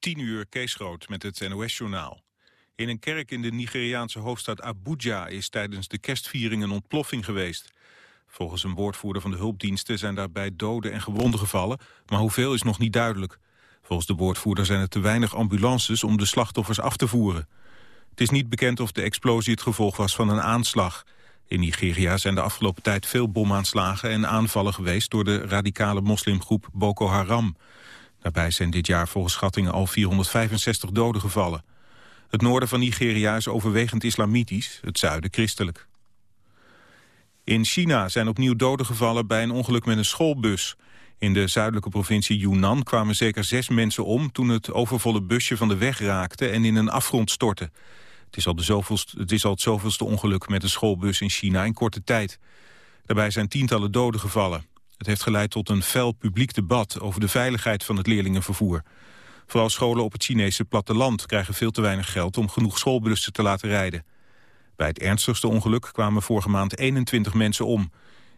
10 uur Kees Groot met het NOS-journaal. In een kerk in de Nigeriaanse hoofdstad Abuja is tijdens de kerstviering een ontploffing geweest. Volgens een woordvoerder van de hulpdiensten zijn daarbij doden en gewonden gevallen, maar hoeveel is nog niet duidelijk. Volgens de woordvoerder zijn er te weinig ambulances om de slachtoffers af te voeren. Het is niet bekend of de explosie het gevolg was van een aanslag. In Nigeria zijn de afgelopen tijd veel bomaanslagen en aanvallen geweest door de radicale moslimgroep Boko Haram. Daarbij zijn dit jaar volgens schattingen al 465 doden gevallen. Het noorden van Nigeria is overwegend islamitisch, het zuiden christelijk. In China zijn opnieuw doden gevallen bij een ongeluk met een schoolbus. In de zuidelijke provincie Yunnan kwamen zeker zes mensen om... toen het overvolle busje van de weg raakte en in een afgrond stortte. Het is al, de zoveelste, het, is al het zoveelste ongeluk met een schoolbus in China in korte tijd. Daarbij zijn tientallen doden gevallen. Het heeft geleid tot een fel publiek debat over de veiligheid van het leerlingenvervoer. Vooral scholen op het Chinese platteland krijgen veel te weinig geld om genoeg schoolbussen te laten rijden. Bij het ernstigste ongeluk kwamen vorige maand 21 mensen om.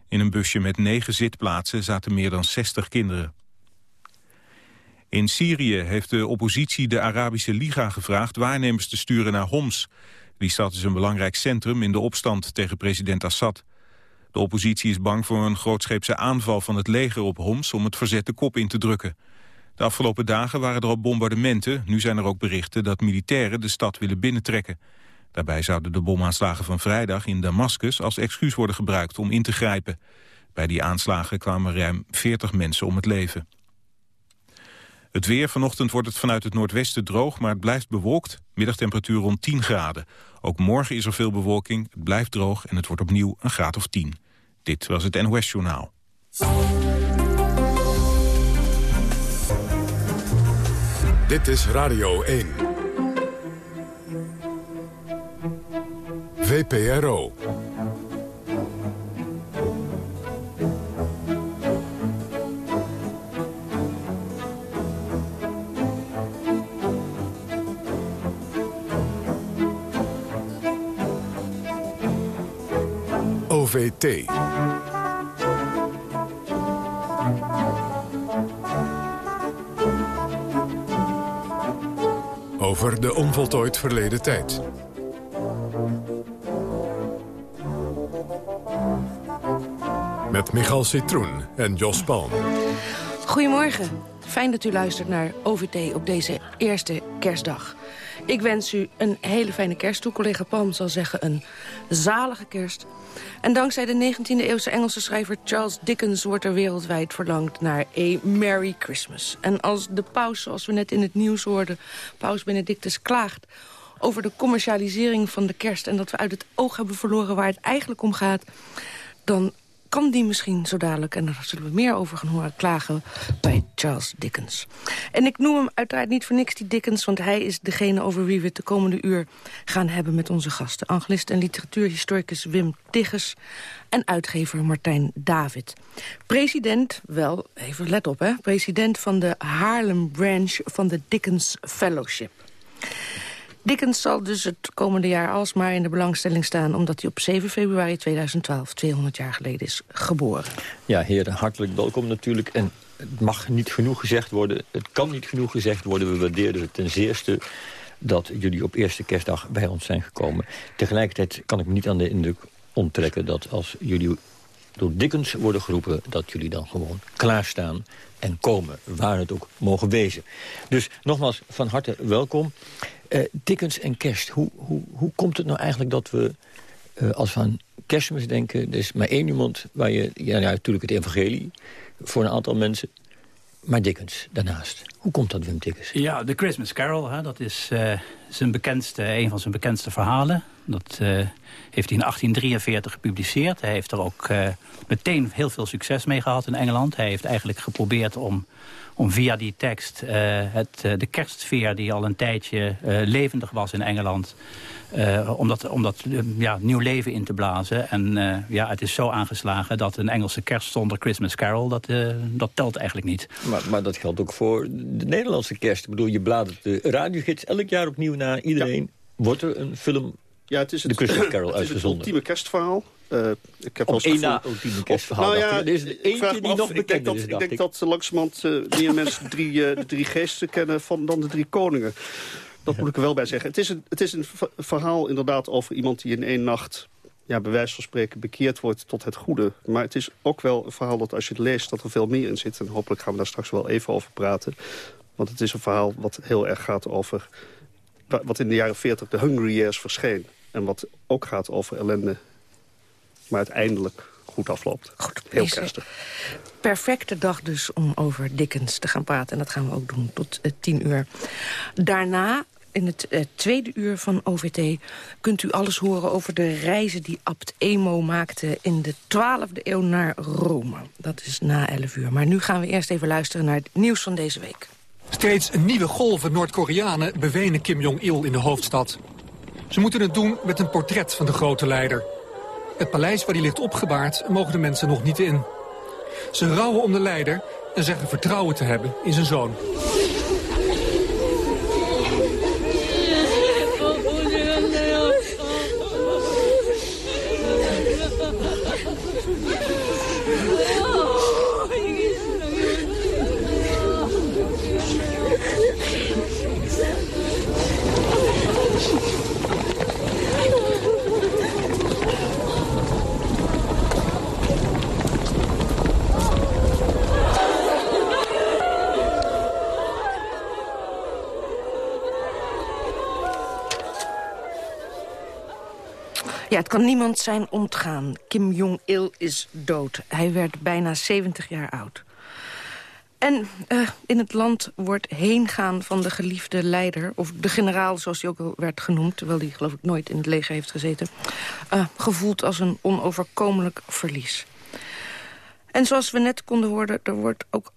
In een busje met negen zitplaatsen zaten meer dan 60 kinderen. In Syrië heeft de oppositie de Arabische Liga gevraagd waarnemers te sturen naar Homs. Die stad is een belangrijk centrum in de opstand tegen president Assad. De oppositie is bang voor een grootscheepse aanval van het leger op Homs om het verzet de kop in te drukken. De afgelopen dagen waren er al bombardementen. Nu zijn er ook berichten dat militairen de stad willen binnentrekken. Daarbij zouden de bomaanslagen van vrijdag in Damascus als excuus worden gebruikt om in te grijpen. Bij die aanslagen kwamen ruim 40 mensen om het leven. Het weer, vanochtend wordt het vanuit het noordwesten droog, maar het blijft bewolkt. Middagtemperatuur rond 10 graden. Ook morgen is er veel bewolking, het blijft droog en het wordt opnieuw een graad of 10. Dit was het NOS Journaal. Dit is Radio 1. VPRO. OVT. Over de onvoltooid verleden tijd. Met Michal Citroen en Jos Palm. Goedemorgen. Fijn dat u luistert naar OVT op deze eerste kerstdag. Ik wens u een hele fijne kerst toe. Collega Palm zal zeggen een zalige kerst. En dankzij de 19e-eeuwse Engelse schrijver Charles Dickens... wordt er wereldwijd verlangd naar A Merry Christmas. En als de paus, zoals we net in het nieuws hoorden... paus Benedictus klaagt over de commercialisering van de kerst... en dat we uit het oog hebben verloren waar het eigenlijk om gaat... dan kan die misschien zo dadelijk, en daar zullen we meer over gaan horen, klagen bij Charles Dickens. En ik noem hem uiteraard niet voor niks, die Dickens, want hij is degene over wie we het de komende uur gaan hebben met onze gasten. Anglist en literatuurhistoricus Wim Tigges en uitgever Martijn David. President, wel, even let op hè, president van de Haarlem Branch van de Dickens Fellowship. Dickens zal dus het komende jaar alsmaar in de belangstelling staan... omdat hij op 7 februari 2012, 200 jaar geleden, is geboren. Ja, heren, hartelijk welkom natuurlijk. En het mag niet genoeg gezegd worden, het kan niet genoeg gezegd worden. We waarderen het ten zeerste dat jullie op eerste kerstdag bij ons zijn gekomen. Tegelijkertijd kan ik me niet aan de indruk onttrekken dat als jullie door Dickens worden geroepen... dat jullie dan gewoon klaarstaan en komen, waar het ook mogen wezen. Dus nogmaals, van harte welkom. Uh, Dickens en kerst, hoe, hoe, hoe komt het nou eigenlijk dat we, uh, als we aan kerstmis denken... er is maar één iemand waar je, ja, natuurlijk het evangelie... voor een aantal mensen, maar Dickens daarnaast. Hoe komt dat, Wim Dickens? Ja, de Christmas Carol, hè, dat is uh, zijn bekendste, een van zijn bekendste verhalen. Dat uh, heeft hij in 1843 gepubliceerd. Hij heeft er ook uh, meteen heel veel succes mee gehad in Engeland. Hij heeft eigenlijk geprobeerd om om via die tekst uh, het, de kerstsfeer die al een tijdje levendig was in Engeland... om dat, om dat ja, nieuw leven in te blazen. En ja, het is zo aangeslagen dat een Engelse kerst zonder Christmas Carol... dat, dat telt eigenlijk niet. Maar, maar dat geldt ook voor de Nederlandse kerst. Ik bedoel, je bladert de radiogids elk jaar opnieuw iedereen. Ja. Wordt er een film, ja, het is het, de Christmas Carol, het uitgezonden? Het is het ultieme kerstverhaal. Uh, ik heb Op één na ultieme kerstverhaal. Nou ja, er is eentje die nog bekend is, Ik denk dat langzamerhand uh, meer mensen drie, uh, de drie geesten kennen van, dan de drie koningen. Dat moet ik er wel bij zeggen. Het is een, het is een verhaal inderdaad over iemand die in één nacht ja, bij wijze van spreken bekeerd wordt tot het goede. Maar het is ook wel een verhaal dat als je het leest... dat er veel meer in zit. En hopelijk gaan we daar straks wel even over praten. Want het is een verhaal wat heel erg gaat over... wat in de jaren 40 de Hungry Years verscheen. En wat ook gaat over ellende. Maar uiteindelijk goed afloopt. Goed, heel kerstig. Perfecte dag dus om over Dickens te gaan praten. En dat gaan we ook doen tot uh, tien uur. Daarna in het uh, tweede uur van OVT kunt u alles horen over de reizen die Abt Emo maakte in de 12e eeuw naar Rome. Dat is na 11 uur. Maar nu gaan we eerst even luisteren naar het nieuws van deze week. Steeds nieuwe golven Noord-Koreanen bewenen Kim Jong-il in de hoofdstad. Ze moeten het doen met een portret van de grote leider. Het paleis waar hij ligt opgebaard mogen de mensen nog niet in. Ze rouwen om de leider en zeggen vertrouwen te hebben in zijn zoon. Ja, het kan niemand zijn ontgaan. Kim Jong-il is dood. Hij werd bijna 70 jaar oud. En uh, in het land wordt heengaan van de geliefde leider... of de generaal, zoals hij ook al werd genoemd... terwijl hij geloof ik nooit in het leger heeft gezeten... Uh, gevoeld als een onoverkomelijk verlies. En zoals we net konden horen, er wordt ook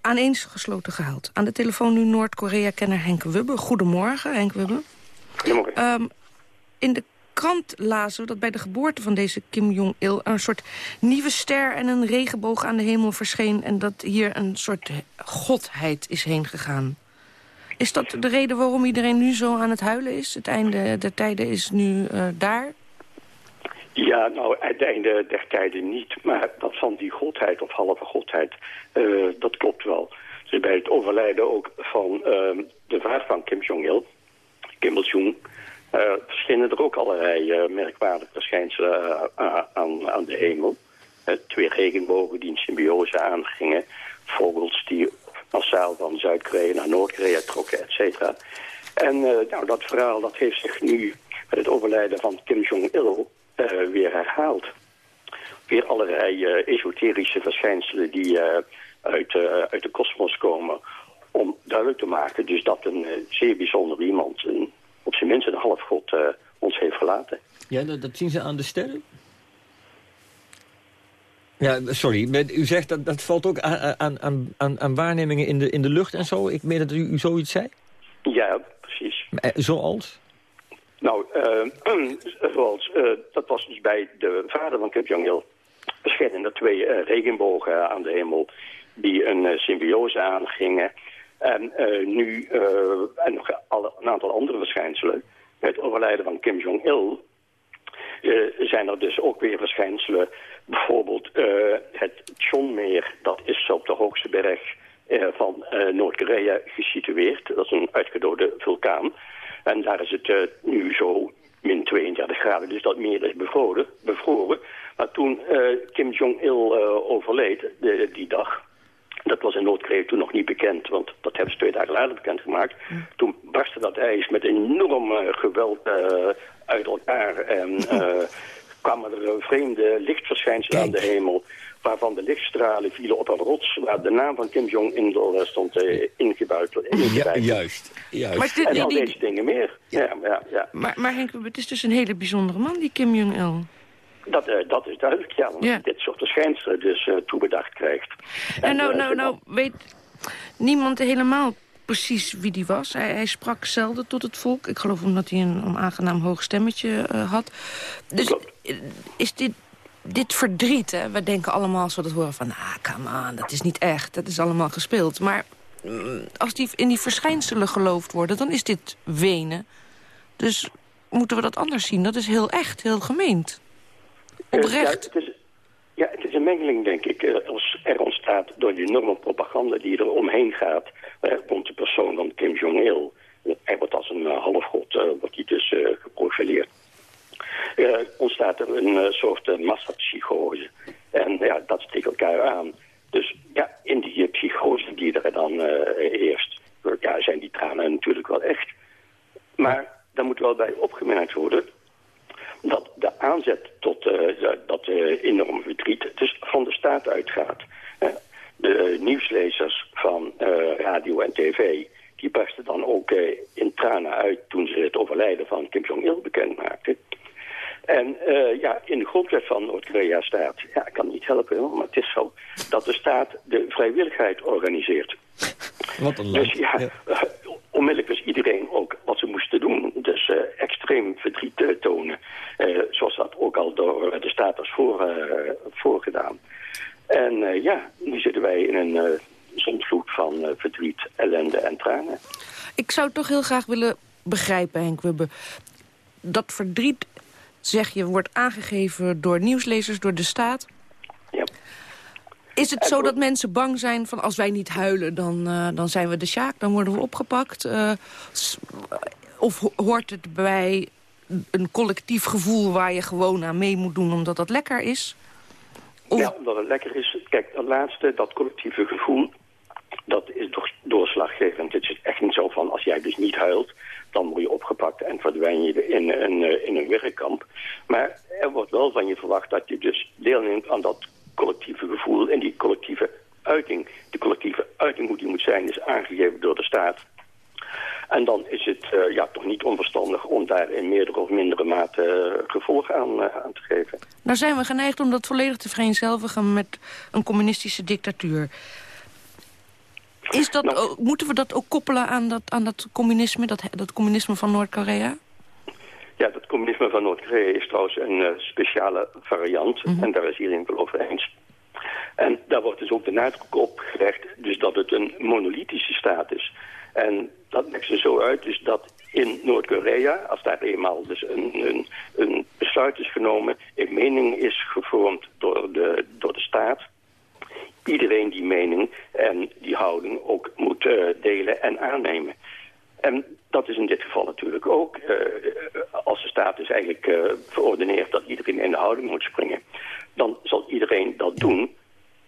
aaneensgesloten gehaald. Aan de telefoon nu Noord-Korea-kenner Henk Wubbe. Goedemorgen, Henk Wubbe. Goedemorgen. Um, in de krant dat bij de geboorte van deze Kim Jong-il... een soort nieuwe ster en een regenboog aan de hemel verscheen... en dat hier een soort godheid is heen gegaan. Is dat de reden waarom iedereen nu zo aan het huilen is? Het einde der tijden is nu uh, daar? Ja, nou, het einde der tijden niet. Maar dat van die godheid of halve godheid, uh, dat klopt wel. Bij het overlijden ook van uh, de vader van Kim Jong-il, Kim Il-jung... Uh, verschijnen er ook allerlei uh, merkwaardige verschijnselen uh, aan, aan de hemel. twee regenbogen die in symbiose aangingen. Vogels die massaal van Zuid-Korea naar Noord-Korea trokken, et cetera. En nou, dat verhaal dat heeft zich nu met het overlijden van Kim Jong-il weer herhaald. Weer allerlei esoterische verschijnselen die uit, uit de kosmos komen om duidelijk te maken dus dat een zeer bijzonder iemand... een op zijn minst een half god uh, ons heeft verlaten. Ja, dat, dat, zien ze aan de sterren? Ja, sorry, u zegt dat dat valt ook aan, aan, aan, aan waarnemingen in de, in de lucht en zo. Ik meen dat u, u zoiets zei? Ja, precies. Eh, zoals? Nou, uh, zoals, uh, dat was dus bij de vader van Kim Jong-il. er twee regenbogen aan de hemel die een symbiose aangingen. En uh, nu, uh, en nog een aantal andere verschijnselen. Het overlijden van Kim Jong-il uh, zijn er dus ook weer verschijnselen. Bijvoorbeeld het Chonmeer, dat is op de hoogste berg van Noord-Korea gesitueerd. Dat is een uitgedode vulkaan. En daar is het nu zo min 32 graden, dus dat meer is bevroren. bevroren. Maar toen Kim Jong-il overleed, die dag dat was in Noord-Korea toen nog niet bekend, want dat hebben ze twee dagen later bekendgemaakt. Mm. Toen barstte dat ijs met enorm uh, geweld uh, uit elkaar en uh, kwamen er vreemde lichtverschijnselen aan de hemel waarvan de lichtstralen vielen op een rots... waar de naam van Kim Jong-il stond uh, ingebouwd. Ja, juist. juist. Maar en al deze dingen meer. Ja. Ja, ja, Maar, maar Henk, het is dus een hele bijzondere man, die Kim Jong-il. Dat, uh, dat is duidelijk, ja. Want dit soort verschijnselen dus uh, toebedacht krijgt. En, nou, nou, nou, weet niemand helemaal precies wie die was. Hij, hij, sprak zelden tot het volk. Ik geloof omdat hij een onaangenaam hoog stemmetje uh, had. Dus is dit, dit verdriet, hè? We denken allemaal als we dat horen van... ah, come on, dat is niet echt, dat is allemaal gespeeld. Maar mm, als die in die verschijnselen geloofd worden, dan is dit wenen. Dus moeten we dat anders zien? Dat is heel echt, heel gemeend. Oprecht? ja, het is, ja, het is een mengeling, denk ik. Als er ontstaat door die enorme propaganda die er omheen gaat... rond de persoon van Kim Jong-il. Hij wordt als een halfgod wordt hij dus geprofileerd. ontstaat er een soort massapsychose. En ja, dat steekt elkaar aan. Dus ja, in die psychose die er dan eerst... ja, zijn die tranen natuurlijk wel echt. Maar daar moet wel bij opgemerkt worden dat de aanzet tot uh, dat uh, enorme verdriet dus van de staat uitgaat. De nieuwslezers van radio en tv die barsten dan ook in tranen uit toen ze het overlijden van Kim Jong-il bekend maakten. En ja, in de grondwet van Noord-Korea staat, ja, ik kan niet helpen, maar het is zo, dat de staat de vrijwilligheid organiseert. Wat een Dus ja, ja. onmiddellijk wist iedereen ook wat ze moesten doen. Dus uh, extreem verdriet uh, tonen. Uh, zoals dat ook al door de staat was voor, voorgedaan. En ja, nu zitten wij in een zondvloed van verdriet, ellende en tranen. Ik zou toch heel graag willen begrijpen, Henk Wubbe. Dat verdriet, zeg je, wordt aangegeven door nieuwslezers, door de staat. Is het zo dat mensen bang zijn van als wij niet huilen, dan, uh, dan zijn we de sjaak, dan worden we opgepakt? Uh, of hoort het bij een collectief gevoel waar je gewoon aan mee moet doen omdat dat lekker is? Of... Ja, omdat het lekker is. Kijk, dat laatste, dat collectieve gevoel, dat is toch doorslaggevend. Het is echt niet zo van als jij dus niet huilt, dan word je opgepakt en verdwijn je in een, in een werkkamp. Maar er wordt wel van je verwacht dat je dus deelneemt aan dat collectieve gevoel en die collectieve uiting. De collectieve uiting, hoe die moet zijn, is aangegeven door de staat. En dan is het uh, ja, toch niet onverstandig om daar in meerdere of mindere mate uh, gevolg aan, uh, aan te geven. Nou zijn we geneigd om dat volledig te vereenzelvigen met een communistische dictatuur. Is dat, nou, ook, moeten we dat ook koppelen aan dat, aan dat communisme, dat, dat communisme van Noord-Korea? Ja, dat communisme van Noord-Korea is trouwens een uh, speciale variant. Mhm. Mm -hmm. En daar is iedereen wel over eens. En daar wordt dus ook de nadruk op gelegd dus dat het een monolithische staat is. En dat legt er zo uit dus dat in Noord-Korea, als daar eenmaal dus een, een, een besluit is genomen... een mening is gevormd door de, door de staat... iedereen die mening en die houding ook moet uh, delen en aannemen. En dat is in dit geval natuurlijk ook. Uh, als de staat dus eigenlijk uh, verordeneert dat iedereen in de houding moet springen... dan zal iedereen dat doen.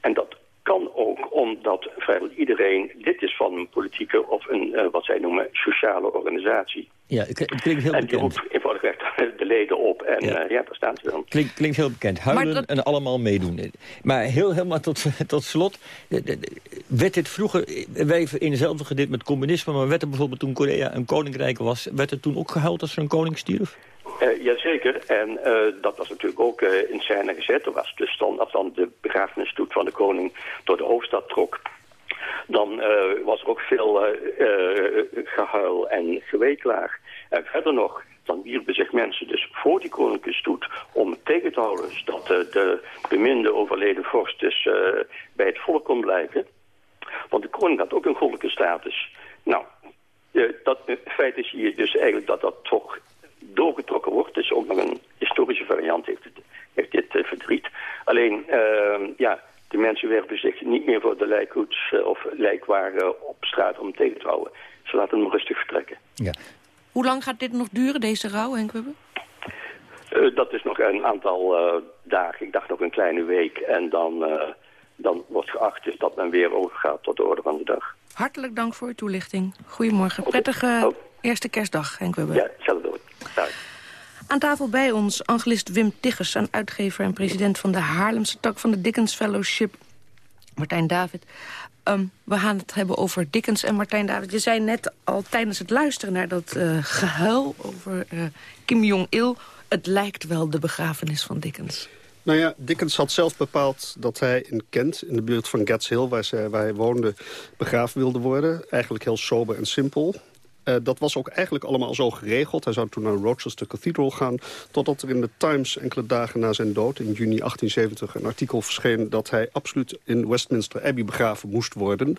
En dat kan ook omdat vrijwel iedereen lid is van een politieke of een, uh, wat zij noemen, sociale organisatie. Ja, het klinkt heel en die bekend. roept eenvoudigweg de leden op en ja, ja daar staan ze dan. Klink, klinkt heel bekend. Huilen dat... en allemaal meedoen. Maar heel helemaal tot, tot slot. Werd dit vroeger, wij vereenzelvigen dit met communisme... maar werd er bijvoorbeeld toen Korea een koninkrijk was... werd er toen ook gehuild als er een koning stierf? Uh, jazeker, en uh, dat was natuurlijk ook uh, in scène gezet. Er was dus dan, als dan de begrafenisstoet van de koning door de hoofdstad trok... dan was er ook veel gehuil en geweeklaag. En verder nog, dan wierpen zich mensen dus voor die koninklijke stoet om tegen te houden... dat de beminde overleden vorst dus bij het volk kon blijven. Want de koning had ook een goddelijke status. Nou, dat feite zie je dus eigenlijk dat dat toch doorgetrokken wordt. Dus ook nog een historische variant heeft, het, heeft dit uh, verdriet. Alleen, uh, ja, de mensen werpen zich niet meer voor de lijkkoets uh, of lijkwaren op straat om tegen te houden. Ze laten hem rustig vertrekken. Ja. Hoe lang gaat dit nog duren, deze rouw, Henk Wubbe? Uh, dat is nog een aantal dagen. Ik dacht nog een kleine week. En dan, dan wordt geacht dus dat men weer overgaat tot de orde van de dag. Hartelijk dank voor uw toelichting. Goedemorgen. Prettige oh. eerste kerstdag, Henk Wubbe. Ja, hetzelfde Aan tafel bij ons angelist Wim Tiggers, een uitgever en president van de Haarlemse tak van de Dickens Fellowship. Martijn David. Um, we gaan het hebben over Dickens en Martijn David. Je zei net al tijdens het luisteren naar dat uh, gehuil over uh, Kim Jong-il... het lijkt wel de begrafenis van Dickens. Nou ja, Dickens had zelf bepaald dat hij in Kent, in de buurt van Gats Hill... waar, ze, waar hij woonde, begraven wilde worden. Eigenlijk heel sober en simpel. Uh, dat was ook eigenlijk allemaal zo geregeld. Hij zou toen naar Rochester Cathedral gaan. Totdat er in de Times enkele dagen na zijn dood, in juni 1870... een artikel verscheen dat hij absoluut in Westminster Abbey begraven moest worden.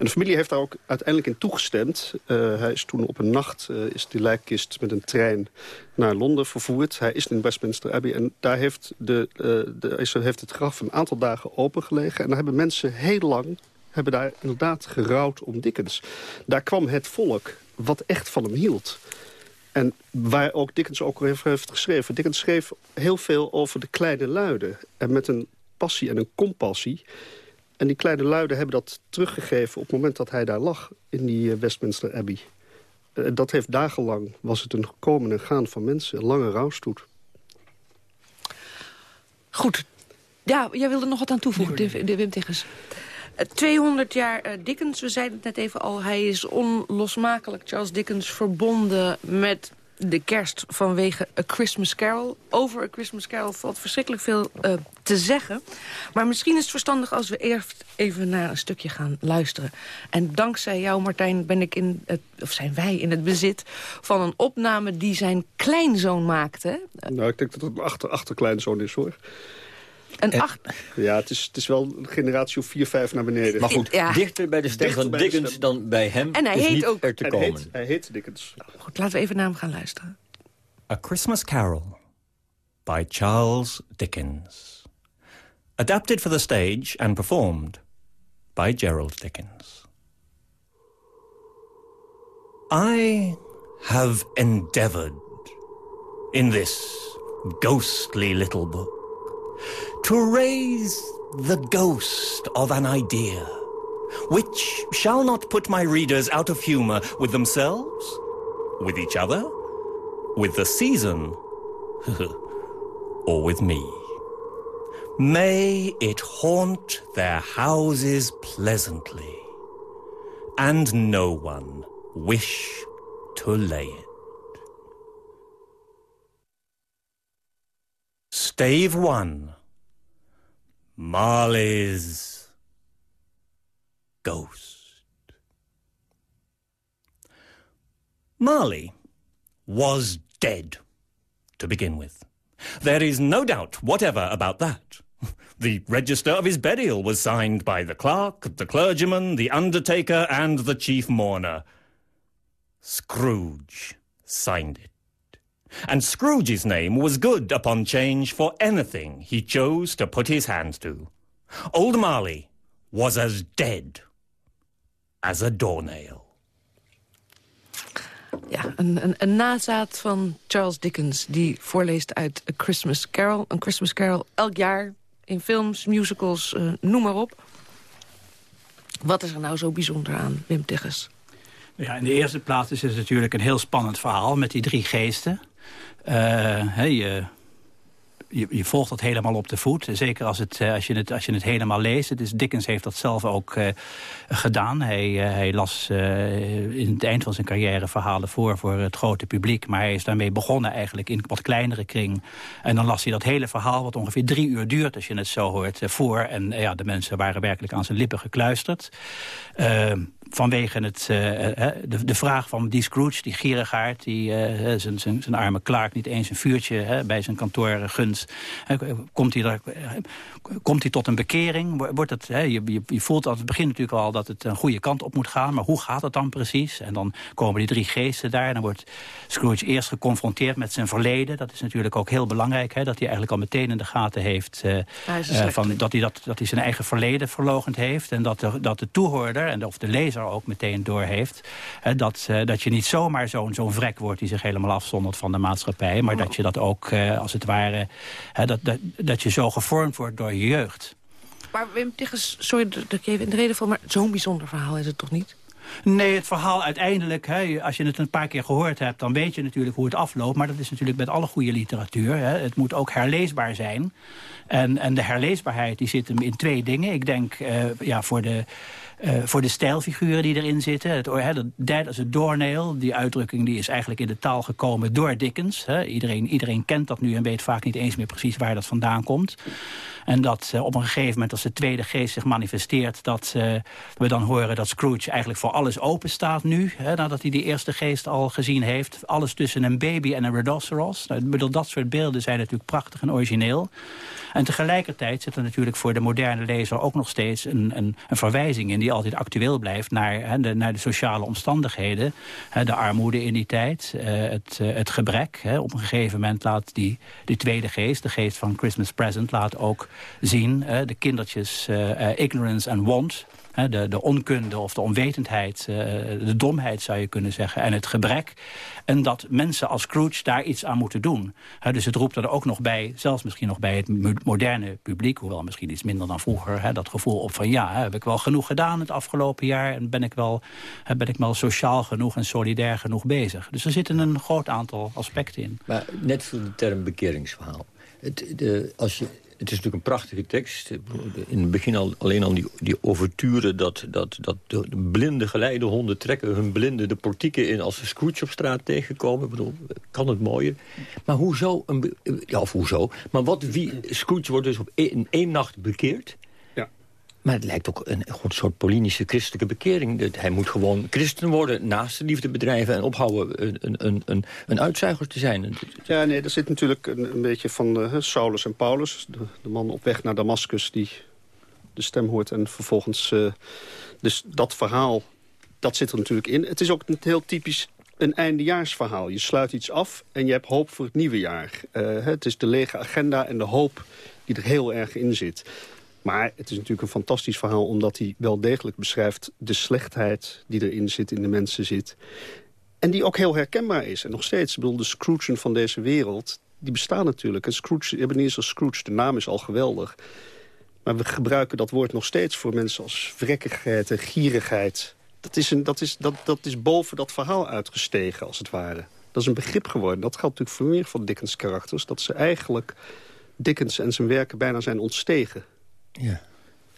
En de familie heeft daar ook uiteindelijk in toegestemd. Uh, hij is toen op een nacht uh, is die lijkkist met een trein naar Londen vervoerd. Hij is in Westminster Abbey en daar heeft, de, de, heeft het graf een aantal dagen opengelegen. En daar hebben mensen heel lang hebben daar inderdaad gerouwd om Dickens. Daar kwam het volk wat echt van hem hield. En waar ook Dickens ook heeft geschreven. Dickens schreef heel veel over de kleine luiden. En met een passie en een compassie. En die kleine luiden hebben dat teruggegeven op het moment dat hij daar lag in die eh, Westminster Abbey. Uh, dat heeft dagenlang, was het een komen en gaan van mensen, een lange rouwstoet. Goed. Ja, jij wilde nog wat aan toevoegen, de, de Wim Tiggers. 200 jaar uh, Dickens, we zeiden het net even al... hij is onlosmakelijk, Charles Dickens, verbonden met de kerst vanwege A Christmas Carol. Over A Christmas Carol valt verschrikkelijk veel uh, te zeggen. Maar misschien is het verstandig als we eerst even naar een stukje gaan luisteren. En dankzij jou, Martijn, ben ik in het, of zijn wij in het bezit van een opname die zijn kleinzoon maakte. Nou, ik denk dat het een achter, achterkleinzoon is, hoor. Een acht... Ja, het is, het is wel een generatie of vier, vijf naar beneden. Maar goed, ja. dichter bij de stem van Dickens dan bij hem en hij is heet niet ook, er te komen. Heet, hij heet Dickens. Goed, laten we even naar hem gaan luisteren. A Christmas Carol by Charles Dickens. Adapted for the stage and performed by Gerald Dickens. I have endeavored in this ghostly little book to raise the ghost of an idea, which shall not put my readers out of humour with themselves, with each other, with the season, or with me. May it haunt their houses pleasantly, and no one wish to lay it. Stave 1 Marley's Ghost. Marley was dead, to begin with. There is no doubt whatever about that. The register of his burial was signed by the clerk, the clergyman, the undertaker, and the chief mourner. Scrooge signed it. And Scrooge's name was good upon change for anything he chose to put his hand to. Old Marley was as dead as a doornail. Ja, een, een, een nazaat van Charles Dickens die voorleest uit A Christmas Carol. Een Christmas Carol elk jaar in films, musicals, uh, noem maar op. Wat is er nou zo bijzonder aan, Wim Tiggers? Ja, in de eerste plaats is het natuurlijk een heel spannend verhaal met die drie geesten. Uh, je, je, je, volgt dat helemaal op de voet. Zeker als, het, eh, als, je, het, als je het helemaal leest. Dus Dickens heeft dat zelf ook uh, gedaan. Hij, uh, hij las in het eind van zijn carrière verhalen voor voor het grote publiek. Maar hij is daarmee begonnen eigenlijk in een wat kleinere kring. En dan las hij dat hele verhaal, wat ongeveer drie uur duurt als je het zo hoort, voor. En ja, de mensen waren werkelijk aan zijn lippen gekluisterd vanwege het, uh, de, de vraag van die Scrooge, die gierigaard... die zijn, zijn, zijn arme Clark niet eens een vuurtje bij zijn kantoor gunt... komt, hij er, komt hij tot een bekering? Wordt het, je, je, je voelt aan het begin natuurlijk al dat het een goede kant op moet gaan... maar hoe gaat het dan precies? En dan komen die drie geesten daar... en dan wordt Scrooge eerst geconfronteerd met zijn verleden. Dat is natuurlijk ook heel belangrijk, hè, dat hij eigenlijk al meteen in de gaten heeft... Uh, van, dat, hij dat, dat hij zijn eigen verleden verlogend heeft... en dat de, dat de toehoorder en de, of de lezer ook meteen doorheeft. Hè, dat, uh, dat je niet zomaar zo'n zo'n vrek wordt die zich helemaal afzondert van de maatschappij. Maar dat je dat ook, uh, als het ware, dat, dat, dat je zo gevormd wordt door je jeugd. Maar Wim Tiggers, sorry dat ik even in de reden val... maar zo'n bijzonder verhaal is het toch niet? Nee, het verhaal uiteindelijk, hè, als je het een paar keer gehoord hebt... dan weet je natuurlijk hoe het afloopt. Maar dat is natuurlijk met alle goede literatuur. Hè. Het moet ook herleesbaar zijn. En, en de herleesbaarheid die zit hem in twee dingen. Ik denk, uh, ja, voor de voor de stijlfiguren die erin zitten. Het, hè, derde is het doorneel. Die uitdrukking die is eigenlijk in de taal gekomen door Dickens. Iedereen, iedereen kent dat nu en weet vaak niet eens meer precies waar dat vandaan komt. En dat op een gegeven moment als de tweede geest zich manifesteert... dat we dan horen dat Scrooge eigenlijk voor alles open staat nu. Hè, nadat hij die eerste geest al gezien heeft. Alles tussen een baby en een rhinoceros. Nou, dat soort beelden zijn natuurlijk prachtig en origineel. En tegelijkertijd zit er natuurlijk voor de moderne lezer ook nog steeds een, een, een verwijzing in... die altijd actueel blijft naar, hè, de, naar de sociale omstandigheden. Hè, de armoede in die tijd, uh, het, het gebrek. Hè. Op een gegeven moment laat die, die tweede geest, de geest van Christmas Present... laat ook zien de kindertjes uh, ignorance and want de, de onkunde of de onwetendheid, eh, de domheid zou je kunnen zeggen... en het gebrek. En dat mensen als Scrooge daar iets aan moeten doen. dus het roept er ook nog bij, zelfs misschien nog bij het moderne publiek... hoewel misschien iets minder dan vroeger, dat gevoel op van... ja, heb ik wel genoeg gedaan het afgelopen jaar... en ben ik wel, ben ik wel sociaal genoeg en solidair genoeg bezig. Dus er zitten een groot aantal aspecten in. Maar net voor de term bekeringsverhaal. Het, de, als je het is natuurlijk een prachtige tekst. In het begin al, alleen al die, die overturen dat, dat, dat de blinde geleidehonden trekken hun blinde de portieken in als ze Scrooge op straat tegenkomen. Ik bedoel, kan het mooier. Maar hoezo, een, ja of hoezo, maar wat, wie, Scrooge wordt dus op in één nacht bekeerd. Maar het lijkt ook een, een soort Paulinische christelijke bekering. Hij moet gewoon christen worden, naast de liefde bedrijven... en ophouden een, een, een, een uitzuiger te zijn. Ja, nee, er zit natuurlijk een, een beetje van uh, Saulus en Paulus. De, de, man op weg naar Damascus die de stem hoort en vervolgens... Uh, dus dat verhaal, dat zit er natuurlijk in. Het is ook heel typisch een eindejaarsverhaal. Je sluit iets af en je hebt hoop voor het nieuwe jaar. Uh, het is de lege agenda en de hoop die er heel erg in zit. Maar het is natuurlijk een fantastisch verhaal... omdat hij wel degelijk beschrijft de slechtheid die erin zit, in de mensen zit. En die ook heel herkenbaar is. En nog steeds, bedoel, de Scrooge van deze wereld... die bestaan natuurlijk. En Scrooge, Ebenezer Scrooge, de naam is al geweldig. Maar we gebruiken dat woord nog steeds voor mensen als vrekkigheid en gierigheid. Dat is, een, dat, is, dat, dat is boven dat verhaal uitgestegen, als het ware. Dat is een begrip geworden. Dat geldt natuurlijk voor meer van Dickens karakters. Dat ze eigenlijk Dickens en zijn werken bijna zijn ontstegen. Ja.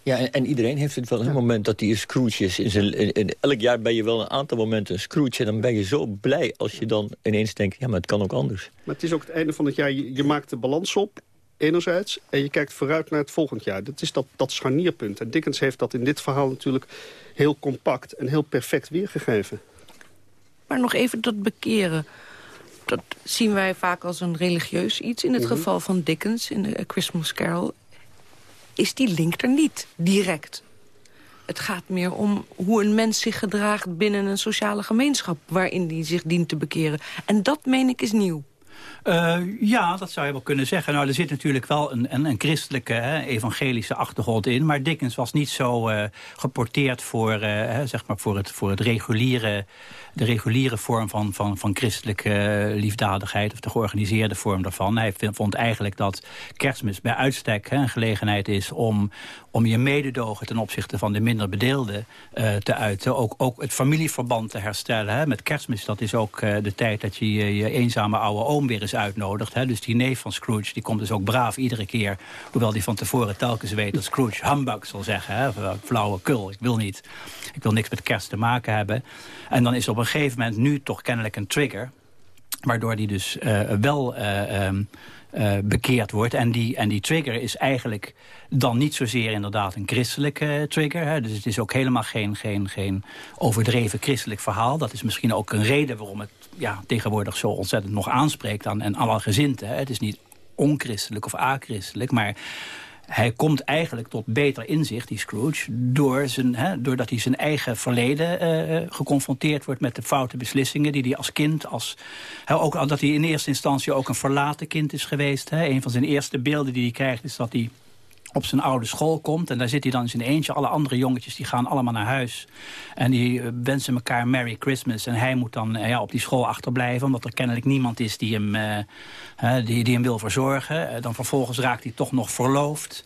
Ja, en, en, iedereen heeft het wel een moment dat hij een Scrooge is. In zijn, in, elk jaar ben je wel een aantal momenten een Scrooge. En dan ben je zo blij als je dan ineens denkt... ja, maar het kan ook anders. Maar het is ook het einde van het jaar. Je, je maakt de balans op, enerzijds. En je kijkt vooruit naar het volgend jaar. Dat is dat, dat scharnierpunt. En Dickens heeft dat in dit verhaal natuurlijk heel compact... en heel perfect weergegeven. Maar nog even dat bekeren. Dat zien wij vaak als een religieus iets. In het mhm. geval van Dickens, in de Christmas Carol is die link er niet direct. Het gaat meer om hoe een mens zich gedraagt binnen een sociale gemeenschap... waarin die zich dient te bekeren. En dat, meen ik, is nieuw. Uh, ja, dat zou je wel kunnen zeggen. Nou, er zit natuurlijk wel een, een, een christelijke, hè, evangelische achtergrond in. Maar Dickens was niet zo uh, geporteerd voor, uh, zeg maar voor, het, voor het reguliere de reguliere vorm van, van, van christelijke eh, liefdadigheid... of de georganiseerde vorm daarvan. Hij vond eigenlijk dat kerstmis bij uitstek een gelegenheid is... om, om je mededogen ten opzichte van de minder bedeelden te uiten. Ook, ook het familieverband te herstellen. Hè. Met kerstmis, dat is ook de tijd dat je je eenzame oude oom weer eens uitnodigt. Hè. Dus die neef van Scrooge, die komt dus ook braaf iedere keer... hoewel die van tevoren telkens weet dat Scrooge humbug zal zeggen. Hè. Flauwe kul, ik wil niet. Ik wil niks met kerst te maken hebben. En dan is op een gegeven moment nu toch kennelijk een trigger... waardoor die dus uh, wel uh, um, uh, bekeerd wordt. En die, en die trigger is eigenlijk dan niet zozeer inderdaad een christelijke trigger. Hè. Dus het is ook helemaal geen, geen, geen overdreven christelijk verhaal. Dat is misschien ook een reden waarom het ja, tegenwoordig zo ontzettend nog aanspreekt aan, aan alle gezinten. Het is niet onchristelijk of achristelijk, maar hij komt eigenlijk tot beter inzicht, die Scrooge... Door zijn, hè, doordat hij zijn eigen verleden uh, geconfronteerd wordt... met de foute beslissingen die hij als kind... Als, ook dat hij in eerste instantie ook een verlaten kind is geweest. Hè. Een van zijn eerste beelden die hij krijgt is dat hij op zijn oude school komt. En daar zit hij dan in eentje. Alle andere jongetjes die gaan allemaal naar huis. En die eh, wensen elkaar Merry Christmas. En hij moet dan ja, op die school achterblijven. Omdat er kennelijk niemand is die hem, uh, die, die hem wil verzorgen. dan vervolgens raakt hij toch nog verloofd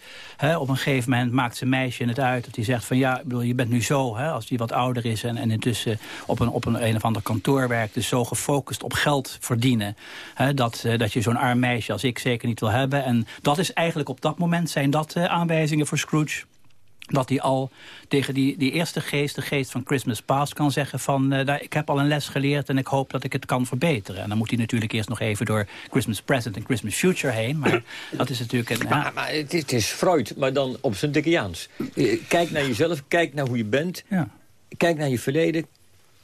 op een gegeven moment maakt zijn meisje het uit. Dat hij zegt van ja, je bent nu zo, als die wat ouder is... en, en intussen op een, op een, of ander kantoor werkt... dus zo gefocust op geld verdienen... dat, uh, dat je zo'n arm meisje als ik zeker niet wil hebben. En dat is eigenlijk op dat moment zijn dat uh, aanwijzingen voor Scrooge dat hij al tegen die, die eerste geest, de geest van Christmas Past, kan zeggen van... Uh, ik heb al een les geleerd en ik hoop dat ik het kan verbeteren. En dan moet hij natuurlijk eerst nog even door Christmas Present en Christmas Future heen. Maar dat is natuurlijk... Een, maar, maar het, is, het, is, Freud, maar dan op zijn Dickiaans. Eh, kijk naar jezelf, kijk naar hoe je bent. Ja. Kijk naar je verleden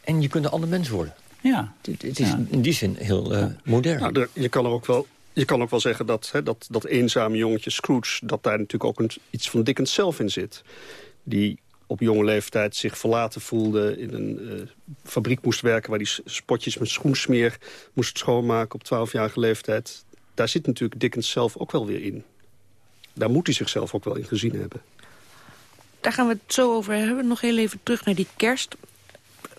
en je kunt een ander mens worden. Ja. Het, het is in die zin heel uh, modern. Nou, je kan er ook wel je kan ook wel zeggen dat, hè, dat dat eenzame jongetje Scrooge... dat daar natuurlijk ook een, iets van Dickens zelf in zit. Die op jonge leeftijd zich verlaten voelde... in een uh, fabriek moest werken waar hij spotjes met schoensmeer moest schoonmaken... op 12-jarige leeftijd. Daar zit natuurlijk Dickens zelf ook wel weer in. Daar moet hij zichzelf ook wel in gezien hebben. Daar gaan we het zo over hebben. Nog heel even terug naar die kerst.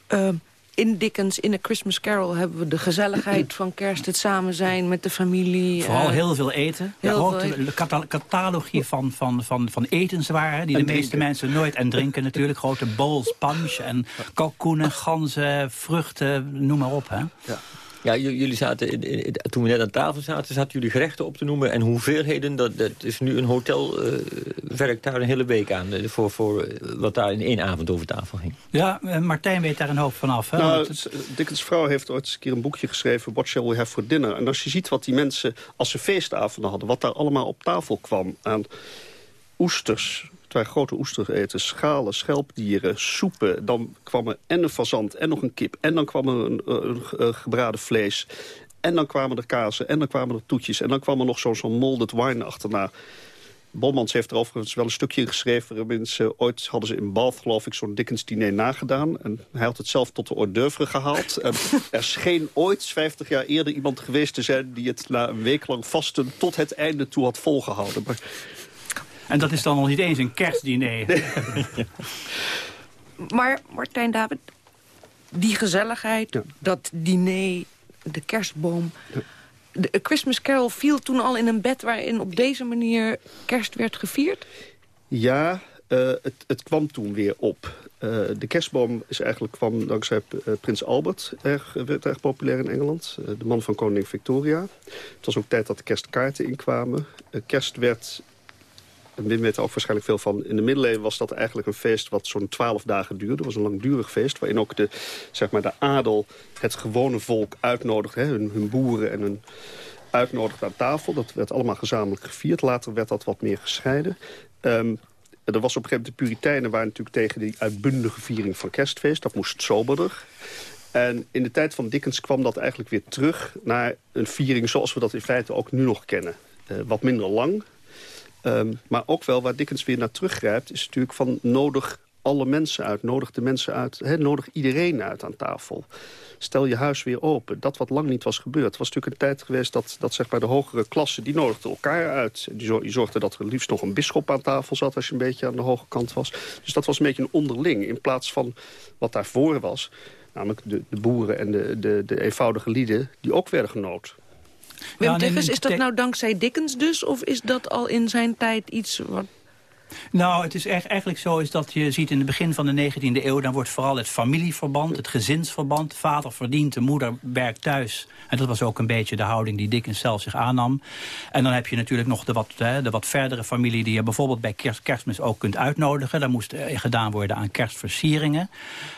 Uh, in Dickens, in A Christmas Carol, hebben we de gezelligheid van kerst. Het samen zijn met de familie. Vooral uh, heel veel eten. Heel de grote catalogie van, van, van, van etenswaren... die de meeste mensen nooit... En drinken natuurlijk. Grote bowls, punch en kalkoenen, ganzen, vruchten, noem maar op. Hè? Ja. Ja, jullie zaten, toen we net aan tafel zaten, zaten jullie gerechten op te noemen. En hoeveelheden, dat, dat is nu een hotel, uh, werkt daar een hele week aan. Uh, voor, voor uh, wat daar in één avond over tafel ging. Ja, Martijn weet daar een hoop van af. Hè? Nou, Dickens vrouw heeft ooit eens een keer een boekje geschreven... What shall we have for dinner? En als je ziet wat die mensen, als ze feestavonden hadden... wat daar allemaal op tafel kwam aan oesters, wij grote oesters eten, schalen, schelpdieren, soepen. Dan kwam er en een fazant en nog een kip. En dan kwam er een, een, gebraden vlees. En dan kwamen er kazen en dan kwamen er toetjes. En dan kwam er nog zo'n zo molded wine achterna. Bolmans heeft er overigens wel een stukje geschreven... waarin ze ooit hadden ze in Bath, geloof ik, zo'n Dickens diner nagedaan. En hij had het zelf tot de hors d'oeuvre gehaald. en er scheen ooit, 50 jaar eerder, iemand geweest te zijn... die het na een week lang vasten tot het einde toe had volgehouden. Maar en dat is dan nog niet eens een kerstdiner. maar Martijn David, die gezelligheid, dat diner, de kerstboom... De Christmas Carol viel toen al in een bed waarin op deze manier kerst werd gevierd? Ja, uh, het, het, kwam toen weer op. Uh, de kerstboom is eigenlijk kwam dankzij uh, prins Albert, erg, werd erg populair in Engeland. de man van koningin Victoria. Het was ook tijd dat de kerstkaarten inkwamen. kerst werd en Wim weet ook waarschijnlijk veel van. In de middeleeuwen was dat eigenlijk een feest wat zo'n twaalf dagen duurde. Het was een langdurig feest waarin ook de, zeg maar, de adel het gewone volk uitnodigde. Hè, hun, boeren en hun uitnodigde aan tafel. Dat werd allemaal gezamenlijk gevierd. Later werd dat wat meer gescheiden. Um, er was op een gegeven moment de Puritijnen waren natuurlijk tegen die uitbundige viering van kerstfeest. Dat moest soberder. En in de tijd van Dickens kwam dat eigenlijk weer terug naar een viering zoals we dat in feite ook nu nog kennen. Uh, wat minder lang, Um, maar ook wel waar Dickens weer naar teruggrijpt... is natuurlijk van nodig alle mensen uit, nodig de mensen uit... Nodig iedereen uit aan tafel. Stel je huis weer open. Dat wat lang niet was gebeurd. Het was natuurlijk een tijd geweest dat, dat zeg maar de hogere klassen... die nodigden elkaar uit. Die, die zorgden dat er liefst nog een bisschop aan tafel zat... als je een beetje aan de hoge kant was. Dus dat was een beetje een onderling. In plaats van wat daarvoor was... namelijk de, de boeren en de, de, de eenvoudige lieden... die ook werden genood. Wim is dat nou dankzij Dickens dus? Of is dat al in zijn tijd iets wat nou, het is echt, eigenlijk zo is dat je ziet in het begin van de 19e eeuw... dan wordt vooral het familieverband, het gezinsverband... vader verdient, de moeder werkt thuis. En dat was ook een beetje de houding die Dickens zelf zich aannam. En dan heb je natuurlijk nog de wat, de wat verdere familie... die je bijvoorbeeld bij kerst, kerstmis ook kunt uitnodigen. Daar moest eh, gedaan worden aan kerstversieringen.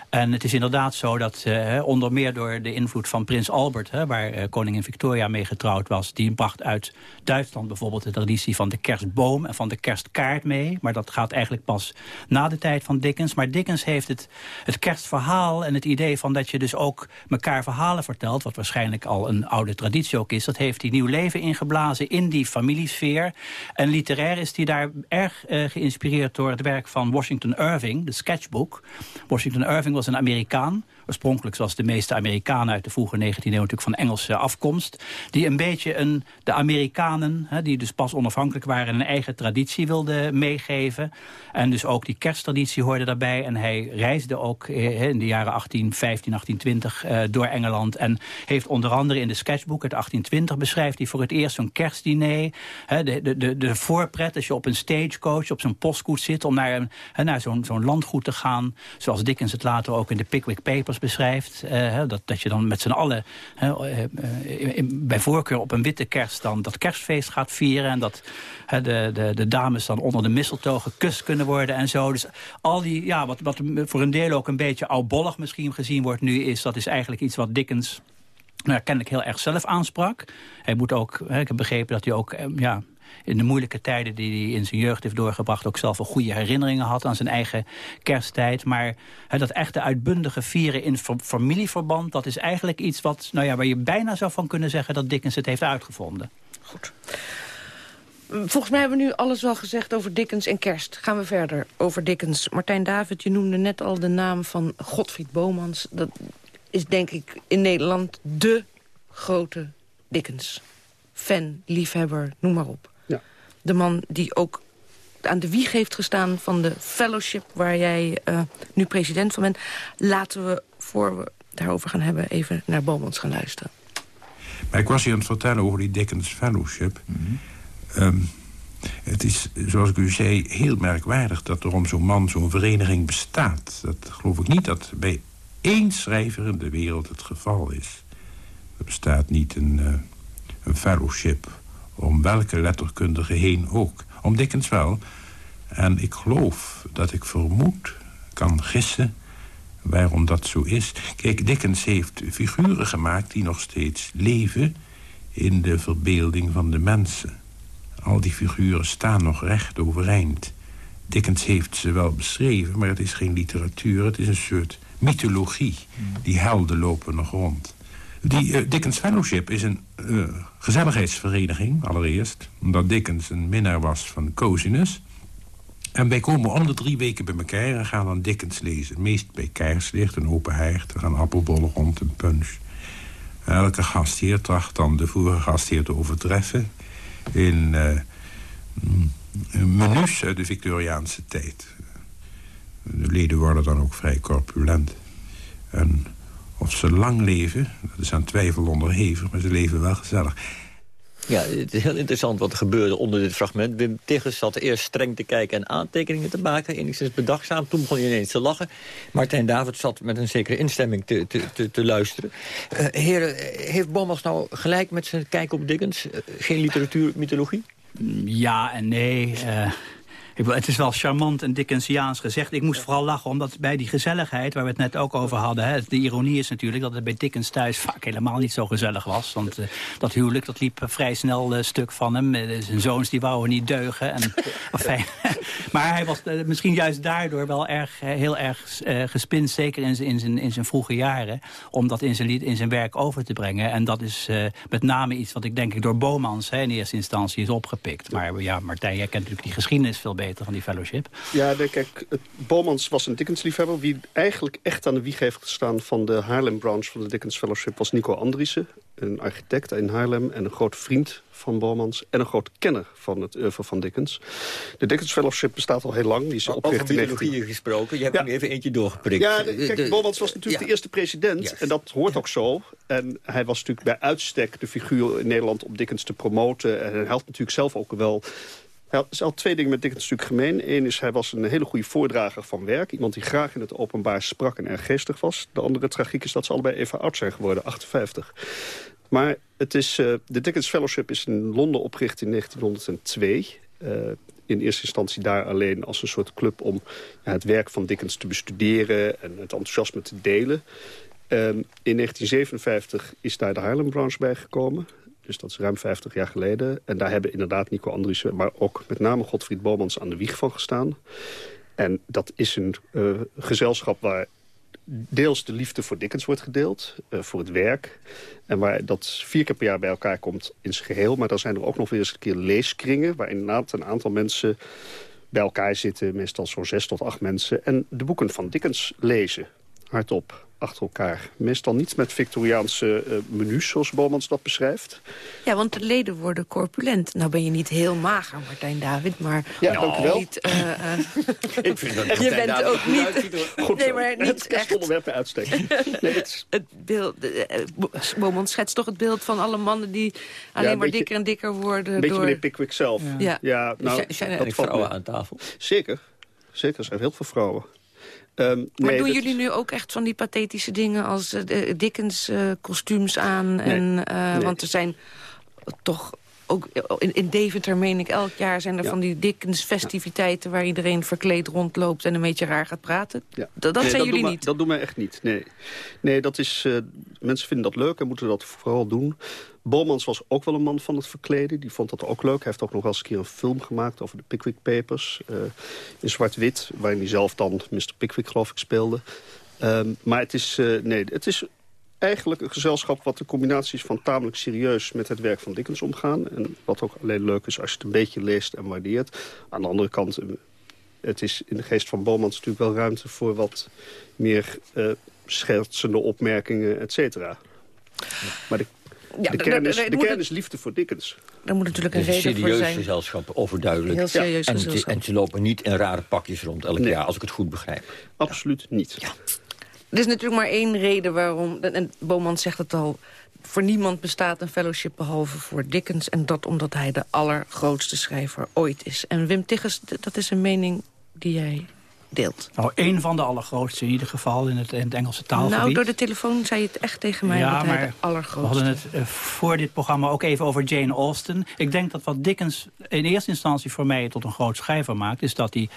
En het is inderdaad zo dat uh, onder meer door de invloed van prins Albert... Hè, waar uh, koningin Victoria mee getrouwd was... die bracht uit Duitsland bijvoorbeeld de traditie van de kerstboom... en van de kerstkaart mee. Maar dat gaat eigenlijk pas na de tijd van Dickens. Maar Dickens heeft het, het kerstverhaal en het idee van dat je dus ook elkaar verhalen vertelt... wat waarschijnlijk al een oude traditie ook is... dat heeft hij nieuw leven ingeblazen in die familiesfeer. En literair is hij daar erg uh, geïnspireerd door het werk van Washington Irving... de sketchbook. Washington Irving was een Amerikaan. Oorspronkelijk, zoals de meeste Amerikanen uit de vroege 19e eeuw... natuurlijk van Engelse afkomst. Die een beetje een, de Amerikanen, hè, die dus pas onafhankelijk waren... een eigen traditie wilden meegeven. En dus ook die kersttraditie hoorde daarbij. En hij reisde ook eh, in de jaren 1815, 1820 uh, door Engeland. En heeft onder andere in de sketchbook uit 1820 beschrijft hij voor het eerst zo'n kerstdiner. Hè, de, de, de, de voorpret als je op een stagecoach, op zo'n postkoets zit... om naar, naar zo'n zo'n landgoed te gaan. Zoals Dickens het later ook in de Pickwick Papers Beschrijft. Uh, dat, dat je dan met z'n allen uh, in, bij voorkeur op een witte kerst dan dat kerstfeest gaat vieren. En dat de, de, de dames dan onder de mistletoe gekust kunnen worden en zo. Dus al die, ja, wat, wat voor een deel ook een beetje oudbollig misschien gezien wordt nu is, dat is eigenlijk iets wat Dickens nou, kennelijk heel erg zelf aansprak. Hij moet ook, ik heb begrepen dat hij ook ja, in de moeilijke tijden die hij in zijn jeugd heeft doorgebracht... ook zelf wel goede herinneringen had aan zijn eigen kersttijd. Maar dat echte uitbundige vieren in familieverband... dat is eigenlijk iets wat, nou ja, waar je bijna zou van kunnen zeggen... dat Dickens het heeft uitgevonden. Goed. Volgens mij hebben we nu alles wel gezegd over Dickens en kerst. Gaan we verder over Dickens. Martijn David, je noemde net al de naam van Godfried Bomans. Dat is denk ik in Nederland de grote Dickens. Fan, liefhebber, noem maar op de man die ook aan de wieg heeft gestaan van de fellowship... waar jij uh, nu president van bent. Laten we, voor we daarover gaan hebben, even naar Bomans gaan luisteren. Maar ik was hier aan het vertellen over die Dickens Fellowship. Mm um, het is, zoals ik u zei, heel merkwaardig dat er om zo'n man zo'n vereniging bestaat. Dat geloof ik niet dat bij één schrijver in de wereld het geval is. Er bestaat niet een, uh, een fellowship om welke letterkundige heen ook. Om Dickens wel. En ik geloof dat ik vermoed, kan gissen waarom dat zo is. Kijk, Dickens heeft figuren gemaakt die nog steeds leven... in de verbeelding van de mensen. Al die figuren staan nog recht overeind. Dickens heeft ze wel beschreven, maar het is geen literatuur. Het is een soort mythologie. Die helden lopen nog rond. Die uh, Dickens Fellowship is een uh, gezelligheidsvereniging, allereerst. Omdat Dickens een minnaar was van coziness. En wij komen om de drie weken bij elkaar en gaan dan Dickens lezen. Meest bij kaarslicht, een open haard. Er gaan appelbollen rond, een punch. Elke gastheer tracht dan de vorige gastheer te overtreffen... in uh, menus uit de Victoriaanse tijd. De leden worden dan ook vrij corpulent. En of ze lang leven, dat is aan twijfel onderhevig, maar ze leven wel gezellig. Ja, het is heel interessant wat er gebeurde onder dit fragment. Wim Tigges zat eerst streng te kijken en aantekeningen te maken. Enigszins bedachtzaam. Toen begon hij ineens te lachen. Martijn David zat met een zekere instemming te, te, te, te luisteren. Uh, heren, heeft Bommels nou gelijk met zijn kijk op Dickens? Uh, geen literatuur, mythologie? Ja en nee. Uh, ik, het is wel charmant en Dickensiaans gezegd. Ik moest vooral lachen, omdat bij die gezelligheid... waar we het net ook over hadden... Hè, de ironie is natuurlijk dat het bij Dickens thuis vaak helemaal niet zo gezellig was. Want uh, dat huwelijk, dat liep vrij snel uh, stuk van hem. Zijn zoons die wouden niet deugen. En, enfin, maar hij was misschien juist daardoor wel erg, heel erg gespind... zeker in zijn, in, zijn, in zijn vroege jaren... om dat in zijn, in zijn werk over te brengen. En dat is met name iets wat ik denk ik door Bomans hè, in eerste instantie is opgepikt. Maar ja, Martijn, jij kent natuurlijk die geschiedenis veel beter van die fellowship. Ja, kijk, Bomans was een Dickens-liefhebber. Wie eigenlijk echt aan de wieg heeft gestaan van de Haarlem-branch van de Dickens Fellowship... was Nico Andriessen, een architect in Haarlem... en een groot vriend van Bomans en een groot kenner van het oeuvre van Dickens. De Dickens Fellowship bestaat al heel lang. Die is opgericht in 19... gesproken, je hebt ja. even eentje doorgeprikt. Ja, kijk, de, Bomans was natuurlijk de eerste president. En dat hoort ook zo. En hij was natuurlijk bij uitstek de figuur in Nederland om Dickens te promoten. En hij had natuurlijk zelf ook wel hij had twee dingen met Dickens natuurlijk gemeen. Eén is, hij was een hele goede voordrager van werk. Iemand die graag in het openbaar sprak en erg geestig was. De andere tragiek is dat ze allebei even oud zijn geworden, 58. Maar het is, uh, de Dickens Fellowship is in Londen opgericht in 1902. Uh, eh, in eerste instantie daar alleen als een soort club om ja, het werk van Dickens te bestuderen en het enthousiasme te delen. Um, in 1957 is daar de Harlem Branch bijgekomen. Dus dat is ruim 50 jaar geleden. En daar hebben inderdaad Nico Andriessen, maar ook met name Godfried Bomans aan de wieg van gestaan. En dat is een uh, gezelschap waar deels de liefde voor Dickens wordt gedeeld, uh, voor het werk. En waar dat vier keer per jaar bij elkaar komt in zijn geheel. Maar dan zijn er ook nog weer eens een keer leeskringen... waar inderdaad een aantal mensen bij elkaar zitten. Meestal zo'n zes tot acht mensen. En de boeken van Dickens lezen, hardop achter elkaar. Meestal niet met Victoriaanse uh, menus, zoals Bomans dat beschrijft. Ja, want de leden worden corpulent. Nou ben je niet heel mager, Martijn David, maar... Ja, dank u wel. Niet, uh, uh, Ik vind dat Je bent David ook niet... Goed nee, maar niet het kerstonderwerp uitsteken. nee, het, het beeld, Bomans schetst toch het beeld van alle mannen die alleen ja, maar beetje, dikker en dikker worden. Een beetje door... meneer Pickwick zelf. Ja, ja nou, zijn er vrouwen aan tafel? Zeker. Zeker, er zijn heel veel vrouwen. Um, maar nee, doen dat- jullie nu ook echt van die pathetische dingen... als eh, Dickens eh, kostuums aan? En, Nee. Want er zijn toch... Ook in, in Deventer, meen ik, elk jaar zijn er Ja. van die Dickens festiviteiten... waar iedereen verkleed rondloopt en een beetje raar gaat praten. Ja. Dat, zijn jullie niet. Dat doen wij echt niet, nee. Nee, dat is... mensen vinden dat leuk en moeten dat vooral doen. Bomans was ook wel een man van het verkleden. Die vond dat ook leuk. Hij heeft ook nog wel eens een keer een film gemaakt over de Pickwick Papers. eh, in zwart-wit, waarin hij zelf dan Mr. Pickwick, geloof ik, speelde. Ehm, maar het is, eh, nee, het is eigenlijk een gezelschap wat de combinatie is van tamelijk serieus met het werk van Dickens omgaan. En wat ook alleen leuk is als je het een beetje leest en waardeert. Aan de andere kant, eh, het is in de geest van Bomans natuurlijk wel ruimte voor wat meer eh schertsende opmerkingen, et cetera. Maar de, Ja, de kern, is, de kern is liefde voor Dickens. Daar moet natuurlijk een Het is een reden voor serieus zijn. gezelschap, overduidelijk. Heel serieus en, en ze lopen niet in rare pakjes rond elk Nee. jaar, als ik het goed begrijp. Absoluut niet. Er is natuurlijk maar één reden waarom... en- Boman zegt het al... voor niemand bestaat een fellowship behalve voor Dickens... en dat omdat hij de allergrootste schrijver ooit is. En Wim Tigges, dat is een mening die jij deelt. Nou, één van de allergrootste in ieder geval in het, in het Engelse taalgebied. Nou, door de telefoon zei je het echt tegen mij... Ja, dat hij maar de allergrootste... We hadden het eh, voor dit programma ook even over Jane Austen. Ik denk dat wat Dickens in eerste instantie voor mij tot een groot schrijver maakt... is dat hij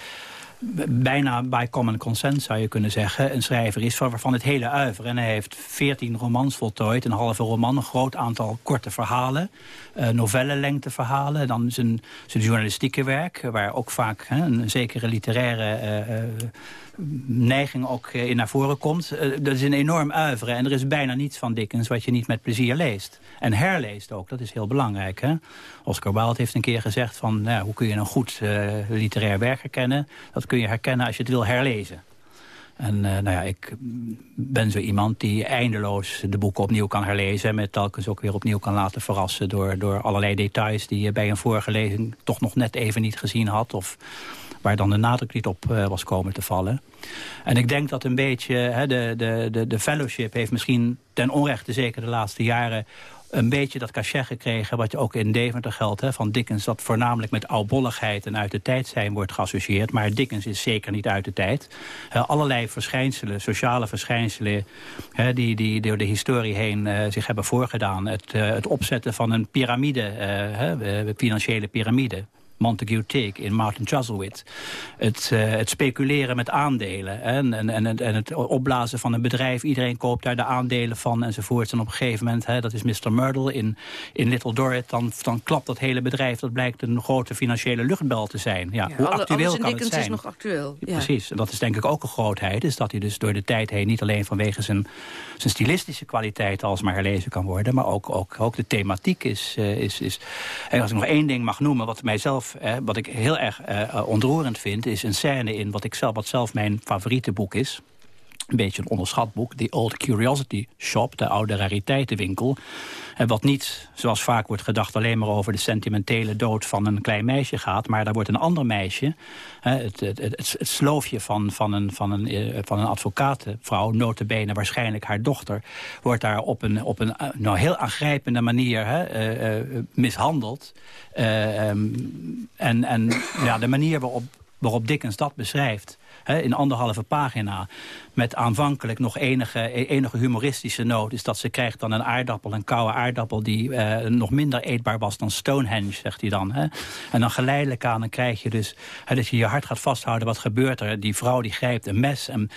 bijna by common consent, zou je kunnen zeggen... een schrijver is van- waarvan het hele uiver. En hij heeft veertien romans voltooid, een halve roman... een groot aantal korte verhalen, eh novellenlengte verhalen... dan zijn, zijn journalistieke werk, waar ook vaak hè, een zekere literaire... eh, eh, neiging ook in naar voren komt. Dat is een enorm uiveren. En er is bijna niets van Dickens wat je niet met plezier leest. En herleest ook, dat is heel belangrijk. Hè? Oscar Wilde heeft een keer gezegd van... Nou, hoe kun je een goed literair werk herkennen? Dat kun je herkennen als je het wil herlezen. En eh, nou ja, ik ben zo iemand die eindeloos de boeken opnieuw kan herlezen... en met telkens ook weer opnieuw kan laten verrassen... door, door allerlei details die je bij een vorige lezing toch nog net even niet gezien had... of waar dan de nadruk niet op eh, was komen te vallen. En ik denk dat een beetje, hè, de, de, de, de fellowship heeft misschien ten onrechte... zeker de laatste jaren een beetje dat cachet gekregen... wat je ook in Deventer geldt, hè, van Dickens... dat voornamelijk met oudbolligheid en uit de tijd zijn wordt geassocieerd. Maar Dickens is zeker niet uit de tijd. Eh, allerlei verschijnselen, sociale verschijnselen... hè, die, die door de historie heen eh, zich hebben voorgedaan. Het, eh, het opzetten van een piramide, hè, financiële piramide... Montague Tigg in Martin Chuzzlewit. Het, eh, het speculeren met aandelen en, en, en, het- en het opblazen van een bedrijf. Iedereen koopt daar de aandelen van enzovoort. En op een gegeven moment, hè, dat is Mr. Myrtle in, in Little Dorrit... Dan, dan klapt dat hele bedrijf, dat blijkt een grote financiële luchtbel te zijn. Ja, Ja, hoe alle- actueel kan het zijn? is nog actueel. Ja. Precies, en dat is denk ik ook een grootheid. Is dat hij dus door de tijd heen niet alleen vanwege zijn, zijn stilistische kwaliteit alsmaar herlezen kan worden. Maar ook, ook, ook de thematiek is, eh, is, is... En als ik nog één ding mag noemen, wat mijzelf, wat ik heel erg eh, eh, ontroerend vind, is een scène in wat ik zelf, wat zelf mijn favoriete boek is. Een beetje een onderschat boek. The Old Curiosity Shop, de oude rariteitenwinkel. En wat niet, zoals vaak wordt gedacht... alleen maar over de sentimentele dood van een klein meisje gaat... maar daar wordt een ander meisje... hè, het, het, het, het sloofje van, van een, van een, eh, van een advocatenvrouw... notabene waarschijnlijk haar dochter... wordt daar op een, op een eh, nou, heel aangrijpende manier hè, eh, eh, mishandeld. Eh, ehm, en en ja, de manier waarop waarop Dickens dat beschrijft... In anderhalve pagina, met aanvankelijk nog enige, enige humoristische noot... is dat ze krijgt dan een aardappel, een koude aardappel... die eh, nog minder eetbaar was dan Stonehenge, zegt hij dan. Hè. En dan geleidelijk aan dan krijg je dus... Hè, dat je je hart gaat vasthouden, wat gebeurt er? Die vrouw die grijpt een mes en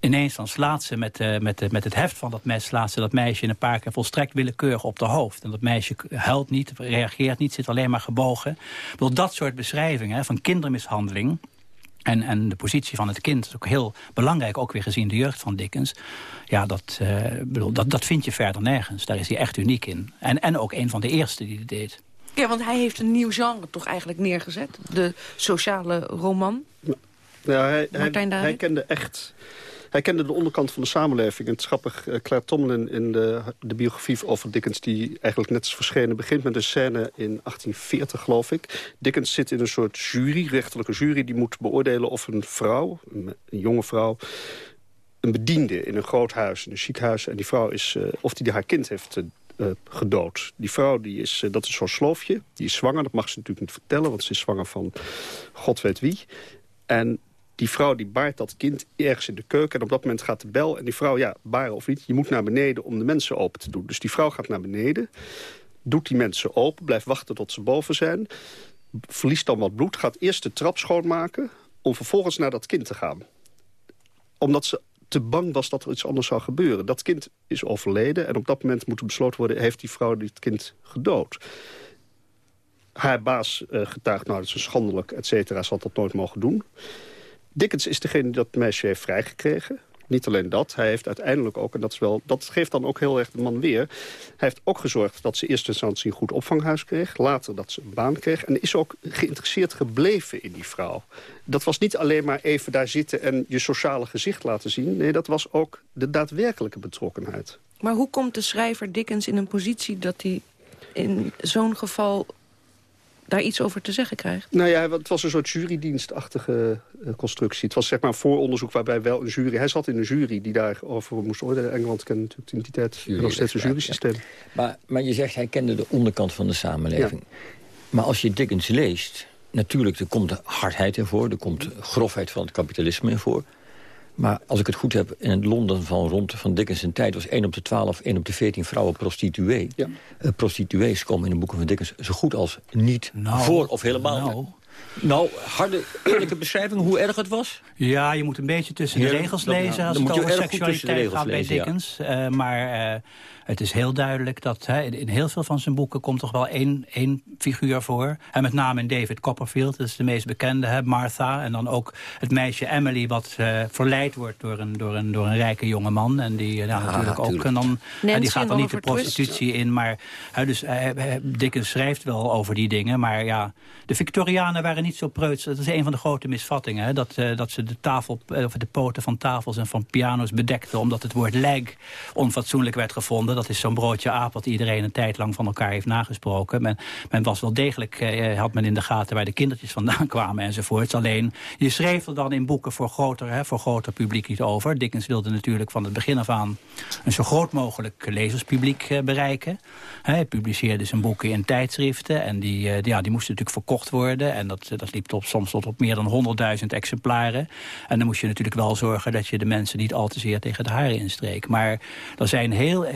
ineens dan slaat ze met, eh, met, met het heft van dat mes... slaat ze dat meisje een paar keer volstrekt willekeurig op de hoofd. En dat meisje huilt niet, reageert niet, zit alleen maar gebogen. Ik bedoel, dat soort beschrijvingen van kindermishandeling... En, en de positie van het kind is ook heel belangrijk, ook weer gezien de jeugd van Dickens. Ja, dat, eh, bedoel, dat, dat vind je verder nergens. Daar is hij echt uniek in. En, en ook een van de eerste die het deed. Ja, want hij heeft een nieuw genre toch eigenlijk neergezet. De sociale roman. Ja, hij, Martijn hij, hij kende echt... Hij kende de onderkant van de samenleving. En het is grappig, eh, Claire Tomlin in de, de biografie over Dickens... die eigenlijk net is verschenen, begint met een scène in 1840, geloof ik. Dickens zit in een soort jury, rechterlijke jury... die moet beoordelen of een vrouw, een, jonge vrouw... een bediende in een groot huis, in een chic huis... en die vrouw is, eh, of die haar kind heeft eh, gedood. Die vrouw, die is, dat is zo'n sloofje, die is zwanger. Dat mag ze natuurlijk niet vertellen, want ze is zwanger van god weet wie. En Die vrouw die baart dat kind ergens in de keuken. En op dat moment gaat de bel. En die vrouw, ja, baren of niet, je moet naar beneden om de mensen open te doen. Dus die vrouw gaat naar beneden. Doet die mensen open. Blijft wachten tot ze boven zijn. Verliest dan wat bloed. Gaat eerst de trap schoonmaken. Om vervolgens naar dat kind te gaan. Omdat ze te bang was dat er iets anders zou gebeuren. Dat kind is overleden en op dat moment moet er besloten worden... heeft die vrouw dit kind gedood. Haar baas uh, getuigt, nou dat is schandelijk, et cetera, zal dat nooit mogen doen. Dickens is degene die dat meisje heeft vrijgekregen. Niet alleen dat, hij heeft uiteindelijk ook, en dat, is wel, dat geeft dan ook heel erg de man weer... hij heeft ook gezorgd dat ze eerst instantie een goed opvanghuis kreeg... later dat ze een baan kreeg en is ook geïnteresseerd gebleven in die vrouw. Dat was niet alleen maar even daar zitten en je sociale gezicht laten zien. Nee, dat was ook de daadwerkelijke betrokkenheid. Maar hoe komt de schrijver Dickens in een positie dat hij in zo'n geval daar iets over te zeggen krijgt? Nou ja, het was een soort jurydienstachtige uh, constructie. Het was zeg maar een vooronderzoek waarbij wel een jury... Hij zat in een jury die daarover moest oordelen. Engeland kende natuurlijk in die tijd nog steeds een jurysysteem. Maar, maar je zegt, hij kende de onderkant van de samenleving. Maar als je Dickens leest... Natuurlijk, er komt hardheid in voor. Er komt grofheid van het kapitalisme in voor. Maar als ik het goed heb, in het Londen van rond van Dickens en tijd... was 1 op de 12, 1 op de 14 vrouwen prostituee. Ja. Uh, prostituees komen in de boeken van Dickens zo goed als niet nou, voor of helemaal nou. Nou, harde, eerlijke beschrijving hoe erg het was? Ja, je moet een beetje tussen de regels lezen... als het over seksualiteit gaat bij Dickens. Ja. Uh, maar... Het is heel duidelijk dat hè, in heel veel van zijn boeken komt toch wel één, één figuur voor. En met name in David Copperfield, dat is de meest bekende, hè, Martha. En dan ook het meisje Emily, wat uh, verleid wordt door een, door, een, door een rijke jonge man. En die uh, nou, natuurlijk ook. En dan, en die gaat dan niet de prostitutie in. Maar hè, dus, uh, Dickens schrijft wel over die dingen. Maar ja, de Victorianen waren niet zo preuts. Dat is een van de grote misvattingen. Hè, dat, dat ze de, tafel, of de poten van tafels en van piano's bedekten. Omdat het woord leg onfatsoenlijk werd gevonden dat is zo'n broodje aap wat iedereen een tijd lang van elkaar heeft nagesproken. Men, men was wel degelijk, eh, had men in de gaten waar de kindertjes vandaan kwamen enzovoorts. Alleen, je schreef er dan in boeken voor groter, hè, voor groter publiek niet over. Dickens wilde natuurlijk van het begin af aan een zo groot mogelijk lezerspubliek eh, bereiken. Hij publiceerde zijn boeken in tijdschriften en die, ja, die moesten natuurlijk verkocht worden. En dat, dat liep tot, soms tot op meer dan 100.000 exemplaren. En dan moest je natuurlijk wel zorgen dat je de mensen niet al te zeer tegen de haren instreek. Maar er zijn heel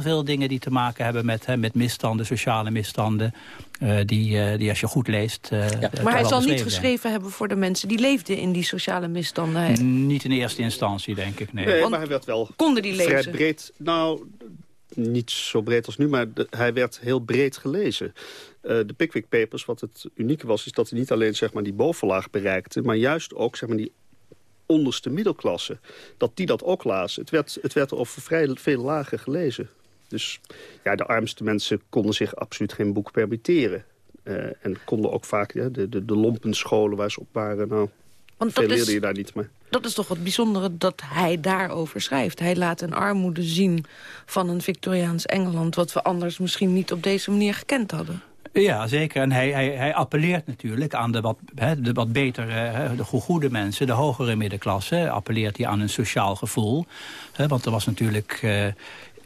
veel dingen die te maken hebben met, hè, met misstanden, sociale misstanden. Uh, die, uh, die als je goed leest... Uh, ja. Maar hij zal niet geschreven hebben voor de mensen die leefden in die sociale misstanden. Niet in eerste instantie, denk ik, nee. nee maar hij werd wel konden die lezen? vrij breed... Nou, niet zo breed als nu, maar hij werd heel breed gelezen. de Pickwick Papers, wat het unieke was, is dat hij niet alleen zeg maar, die bovenlaag bereikte... maar juist ook zeg maar, die onderste middelklasse, dat die dat ook lazen. Het werd, het werd over vrij veel lagen gelezen. Dus ja, de armste mensen konden zich absoluut geen boek permitteren. Uh, en konden ook vaak ja, de, de, de lompenscholen waar ze op waren... Nou, Want veel leerde je daar niet mee. Dat is toch wat bijzondere dat hij daarover schrijft. Hij laat een armoede zien van een Victoriaans Engeland... wat we anders misschien niet op deze manier gekend hadden. Ja, zeker. En hij, hij, hij appelleert natuurlijk aan de wat, hè, de wat betere, hè, de goede mensen, de hogere middenklasse. Appelleert hij aan een sociaal gevoel. Hè, want er was natuurlijk... Uh,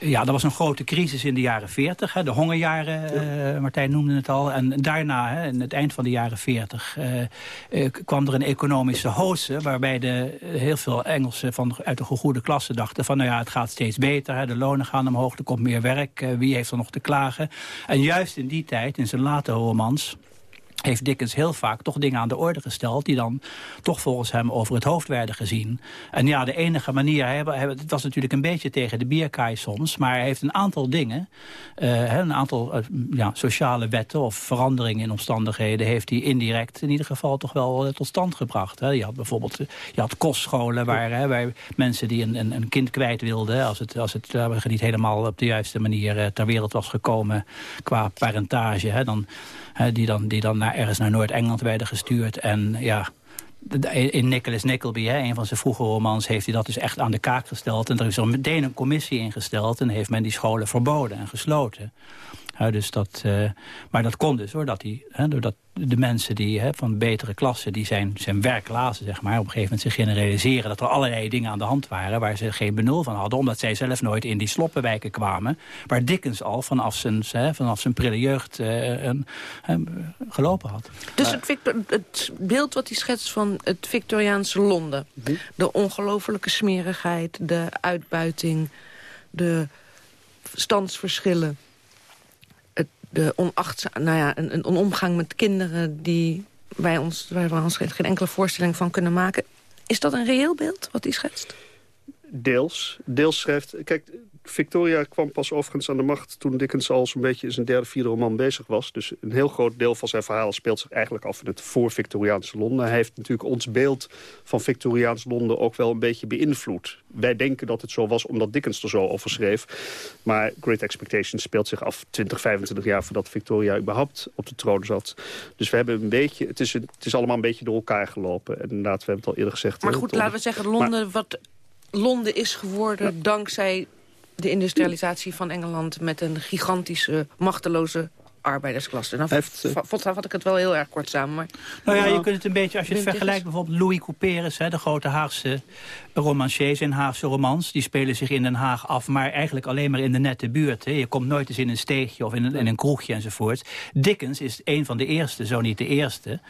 ja, er was een grote crisis in de jaren 40. Hè, de hongerjaren, uh, Martijn noemde het al. En daarna, hè, in het eind van de jaren 40, uh, uh, kwam er een economische hoose... waarbij de, heel veel Engelsen van, uit de goede klasse dachten... van nou ja, het gaat steeds beter, hè, de lonen gaan omhoog, er komt meer werk... wie heeft er nog te klagen? En juist in die tijd, in zijn late romans heeft Dickens heel vaak toch dingen aan de orde gesteld... die dan toch volgens hem over het hoofd werden gezien. En ja, de enige manier... het was natuurlijk een beetje tegen de bierkaai soms... maar hij heeft een aantal dingen... Uh, een aantal uh, ja, sociale wetten of veranderingen in omstandigheden... heeft hij indirect in ieder geval toch wel uh, tot stand gebracht. Hè. Je had bijvoorbeeld je had kostscholen waar, hè, mensen die een, een, kind kwijt wilden... als het, als het niet helemaal op de juiste manier ter wereld was gekomen qua parentage... Hè, dan die, dan, die dan ergens naar Noord-Engeland werden gestuurd. En ja, in Nicholas Nickleby, hè, een van zijn vroege romans, heeft hij dat dus echt aan de kaak gesteld. En er is er meteen een commissie ingesteld en heeft men die scholen verboden en gesloten. Dus dat, uh, maar dat kon dus hoor, dat die, hè, doordat de mensen die hè, van betere klasse, die zijn, zijn werklazen, zeg maar, op een gegeven moment zich kunnen realiseren dat er allerlei dingen aan de hand waren waar ze geen benul van hadden, omdat zij zelf nooit in die sloppenwijken kwamen, waar Dickens al vanaf zijn, hè, vanaf zijn prille jeugd uh, gelopen had. Dus het, Victor, het, beeld wat hij schetst van het Victoriaanse Londen, mhm. de ongelofelijke smerigheid, de uitbuiting, de standsverschillen de nou ja, een, een, omgang met kinderen die wij ons, waar we geen enkele voorstelling van kunnen maken. Is dat een reëel beeld wat hij schetst? Deels. Deels schrijft... Kijk, Victoria kwam pas overigens aan de macht toen Dickens al zo'n beetje in zijn derde, vierde roman bezig was. Dus een heel groot deel van zijn verhaal speelt zich eigenlijk af in het voor-Victoriaanse Londen. Hij heeft natuurlijk ons beeld van Victoriaans Londen ook wel een beetje beïnvloed. Wij denken dat het zo was omdat Dickens er zo over schreef. Maar Great Expectations speelt zich af 20, 25 jaar voordat Victoria überhaupt op de troon zat. Dus we hebben een beetje, het is, het is allemaal een beetje door elkaar gelopen. En inderdaad, we hebben het al eerder gezegd. Maar goed, laten we zeggen, Londen, wat Londen is geworden dankzij de industrialisatie van Engeland... met een gigantische, machteloze arbeidersklasse. Nou, heeft, uh, ik het wel heel erg kort samen. Maar... Nou ja, je kunt het een beetje, als je het vergelijkt... bijvoorbeeld Louis Couperus, hè, de grote Haagse romanciers en Haagse romans... die spelen zich in Den Haag af, maar eigenlijk alleen maar in de nette buurt. Hè. Je komt nooit eens in een steegje of in een, in een kroegje enzovoort. Dickens is een van de eerste, zo niet de eerste...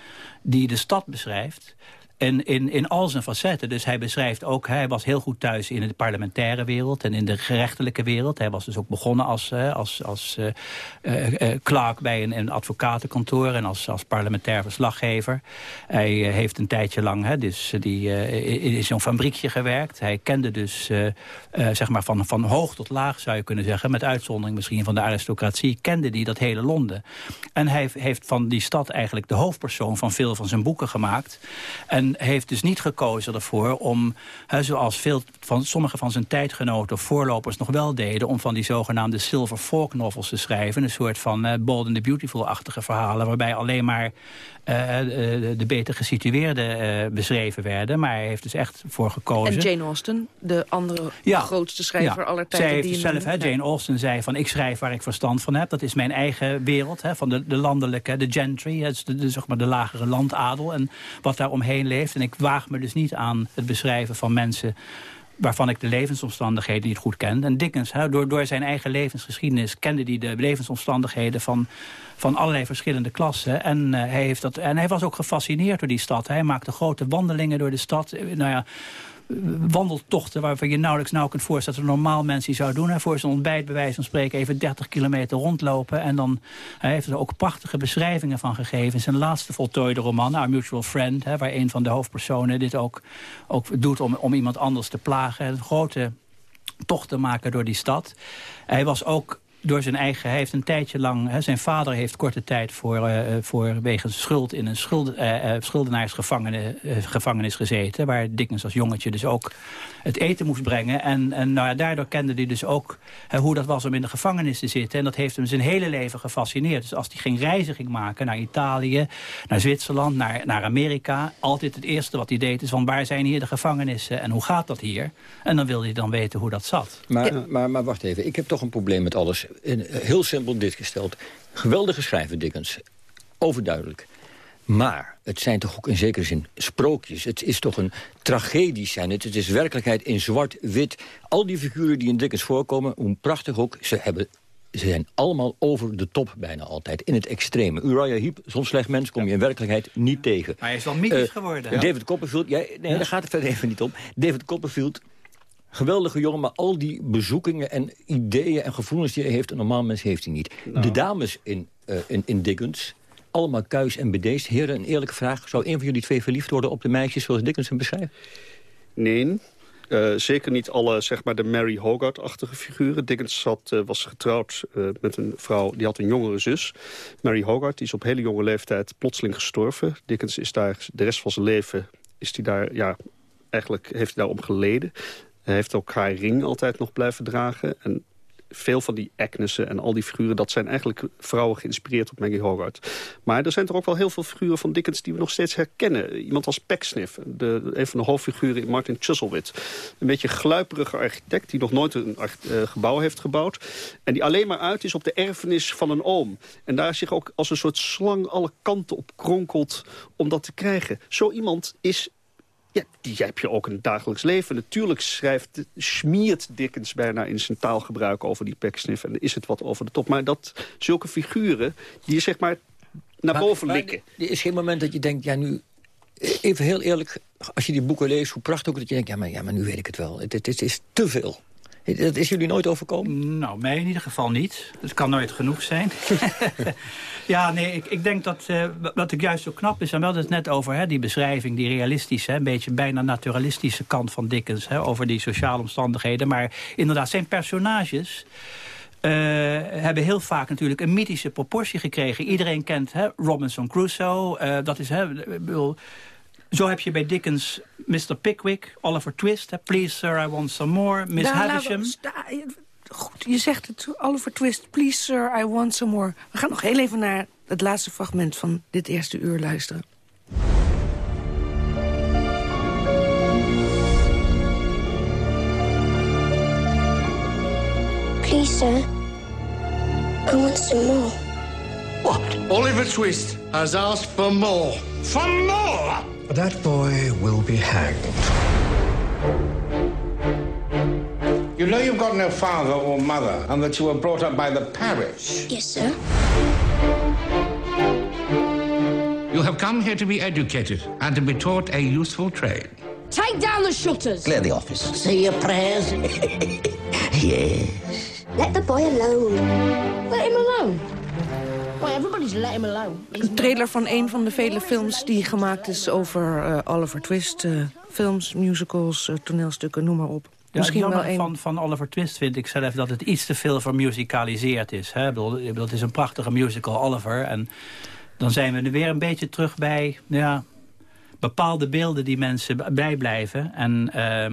die de stad beschrijft en in, in al zijn facetten. Dus hij beschrijft ook, hij was heel goed thuis in de parlementaire wereld... en in de gerechtelijke wereld. Hij was dus ook begonnen als, als, als uh, uh, bij een, een, advocatenkantoor... en als, als parlementair verslaggever. Hij heeft een tijdje lang hè, dus, die, in zo'n fabriekje gewerkt. Hij kende dus zeg maar van, van hoog tot laag, zou je kunnen zeggen... met uitzondering misschien van de aristocratie... kende die dat hele Londen. En hij heeft van die stad eigenlijk de hoofdpersoon... van veel van zijn boeken gemaakt... En heeft dus niet gekozen ervoor om, zoals veel van, sommige van zijn tijdgenoten of voorlopers nog wel deden... om van die zogenaamde Silver Fork novels te schrijven. Een soort van uh, Bold and the Beautiful-achtige verhalen... waarbij alleen maar uh, de beter gesitueerden uh, beschreven werden. Maar hij heeft dus echt voor gekozen. En Jane Austen, de andere ja, grootste schrijver ja. aller tijden. Zij heeft zelf, hè, Jane Austen zei van ik schrijf waar ik verstand van heb. Dat is mijn eigen wereld, hè, van de, de landelijke, de gentry. De, de, zeg maar de lagere landadel en wat daar omheen En ik waag me dus niet aan het beschrijven van mensen waarvan ik de levensomstandigheden niet goed ken. En Dickens, door, door zijn eigen levensgeschiedenis... kende hij de levensomstandigheden van, van allerlei verschillende klassen. En, uh, hij heeft dat, en hij was ook gefascineerd door die stad. Hij maakte grote wandelingen door de stad. Nou ja, wandeltochten waarvan je nauwelijks nou kunt voorstellen... dat een normaal mens die zou doen. Hè, voor zijn ontbijt bij wijze van spreken even 30 kilometer rondlopen. En dan hij heeft er ook prachtige beschrijvingen van gegeven. Zijn laatste voltooide roman, Our Mutual Friend... Hè, waar een van de hoofdpersonen dit ook, ook doet om, om iemand anders te plagen. Een grote tochten maken door die stad. Hij was ook door zijn eigen... Hij heeft een tijdje lang... Hè, zijn vader heeft korte tijd voor, uh, voor wegens schuld... in een schuld, uh, schuldenaarsgevangenis gezeten... waar Dickens als jongetje dus ook het eten moest brengen. En, en nou ja, daardoor kende hij dus ook hoe dat was om in de gevangenis te zitten. En dat heeft hem zijn hele leven gefascineerd. Dus als hij ging reizen ging maken naar Italië, naar Zwitserland, naar, naar Amerika... altijd het eerste wat hij deed is van waar zijn hier de gevangenissen en hoe gaat dat hier? En dan wilde hij dan weten hoe dat zat. Maar, maar, maar wacht even, ik heb toch een probleem met alles. Heel simpel dit gesteld. Geweldige schrijver Dickens. Overduidelijk. Maar het zijn toch ook in zekere zin sprookjes. Het is toch een tragedie zijn. Het, het is werkelijkheid in zwart-wit. Al die figuren die in Dickens voorkomen, hoe prachtig ook... ze hebben ze zijn allemaal over de top bijna altijd. In het extreme. Uriah Heep, zo'n slecht mens kom je in werkelijkheid niet tegen. Maar hij is wel mythisch uh, geworden. David Copperfield, ja, nee, daar gaat het verder even niet om. David Copperfield, geweldige jongen... maar al die bezoekingen en ideeën en gevoelens die hij heeft... een normaal mens heeft hij niet. Nou. De dames in, uh, in, in Dickens allemaal kuis en bedeesd. Heren, een eerlijke vraag. Zou een van jullie twee verliefd worden op de meisjes zoals Dickens hem beschrijft? Nee, uh, zeker niet alle, zeg maar, de Mary Hogarth-achtige figuren. Dickens zat, uh, was getrouwd uh, met een vrouw, die had een jongere zus. Mary Hogarth, die is op hele jonge leeftijd plotseling gestorven. Dickens is daar de rest van zijn leven, is die daar, ja, eigenlijk heeft hij daarom geleden. Hij heeft ook haar ring altijd nog blijven dragen. En veel van die Agnessen en al die figuren... dat zijn eigenlijk vrouwen geïnspireerd op Maggie Hogarth. Maar er zijn er ook wel heel veel figuren van Dickens... die we nog steeds herkennen. Iemand als Pecksniff, de, een van de hoofdfiguren in Martin Chuzzlewit. Een beetje gluiperige architect die nog nooit een uh, gebouw heeft gebouwd. En die alleen maar uit is op de erfenis van een oom. En daar zich ook als een soort slang alle kanten op kronkelt om dat te krijgen. Zo iemand is ja, die heb je ook in het dagelijks leven. Natuurlijk schrijft, smiert Dickens bijna in zijn taalgebruik over die Pecksniff. En is het wat over de top. Maar dat zulke figuren, die zeg maar naar boven likken. Er is geen moment dat je denkt, ja nu... Even heel eerlijk, als je die boeken leest, hoe prachtig ook dat je denkt... ja, maar, ja, maar nu weet ik het wel. Het, het, het is te veel. Dat is jullie nooit overkomen? Nou, mij in ieder geval niet. Het kan nooit genoeg zijn. ja, nee, ik, ik denk dat uh, wat ik juist zo knap is... en we hadden het net over hè, die beschrijving, die realistische... een beetje bijna naturalistische kant van Dickens... Hè, over die sociale omstandigheden. Maar inderdaad, zijn personages... Uh, hebben heel vaak natuurlijk een mythische proportie gekregen. Iedereen kent hè, Robinson Crusoe. Uh, dat is, hè, bedoel, zo heb je bij Dickens Mr. Pickwick, Oliver Twist, Please Sir, I Want Some More, Miss nou, Havisham. Goed, je zegt het, Oliver Twist, Please Sir, I Want Some More. We gaan nog heel even naar het laatste fragment van dit eerste uur luisteren. Please, sir. I want some more. What? Oliver Twist has asked for more. For more? That boy will be hanged. You know you've got no father or mother, and that you were brought up by the parish. Yes, sir. You have come here to be educated and to be taught a useful trade. Take down the shutters. Clear the office. Say your prayers. yes. Let the boy alone. Let him alone. Well, everybody's let him alone. Een trailer van een van de vele films die gemaakt is over uh, Oliver Twist. Uh, films, musicals, uh, toneelstukken, noem maar op. Ja, Misschien wel een... van, van Oliver Twist vind ik zelf dat het iets te veel vermusicaliseerd is. Hè? Ik bedoel, ik bedoel, het is een prachtige musical, Oliver. En dan zijn we nu weer een beetje terug bij ja, bepaalde beelden die mensen bijblijven. En uh,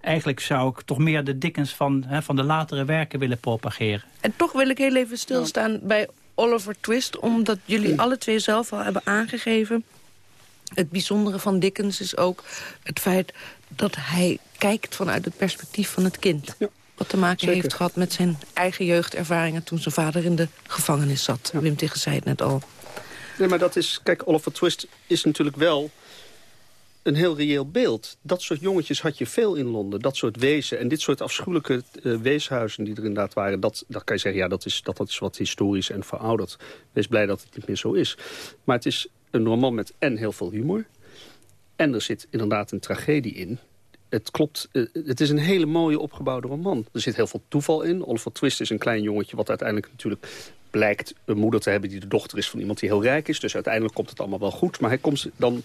eigenlijk zou ik toch meer de Dickens van, hè, van de latere werken willen propageren. En toch wil ik heel even stilstaan ja. bij Oliver Twist... omdat jullie alle twee zelf al hebben aangegeven... het bijzondere van Dickens is ook het feit dat hij kijkt vanuit het perspectief van het kind. Ja. Wat te maken Zeker. heeft gehad met zijn eigen jeugdervaringen... toen zijn vader in de gevangenis zat. Ja. Wim Tigge zei het net al. Nee, maar dat is... Kijk, Oliver Twist is natuurlijk wel een heel reëel beeld. Dat soort jongetjes had je veel in Londen. Dat soort wezen. En dit soort afschuwelijke uh, weeshuizen die er inderdaad waren... Dat, dat kan je zeggen, ja, dat is, dat, dat is wat historisch en verouderd. Wees blij dat het niet meer zo is. Maar het is een roman met en heel veel humor. En er zit inderdaad een tragedie in. Het klopt, uh, het is een hele mooie opgebouwde roman. Er zit heel veel toeval in. Oliver Twist is een klein jongetje wat uiteindelijk natuurlijk blijkt een moeder te hebben die de dochter is van iemand die heel rijk is. Dus uiteindelijk komt het allemaal wel goed. Maar hij komt dan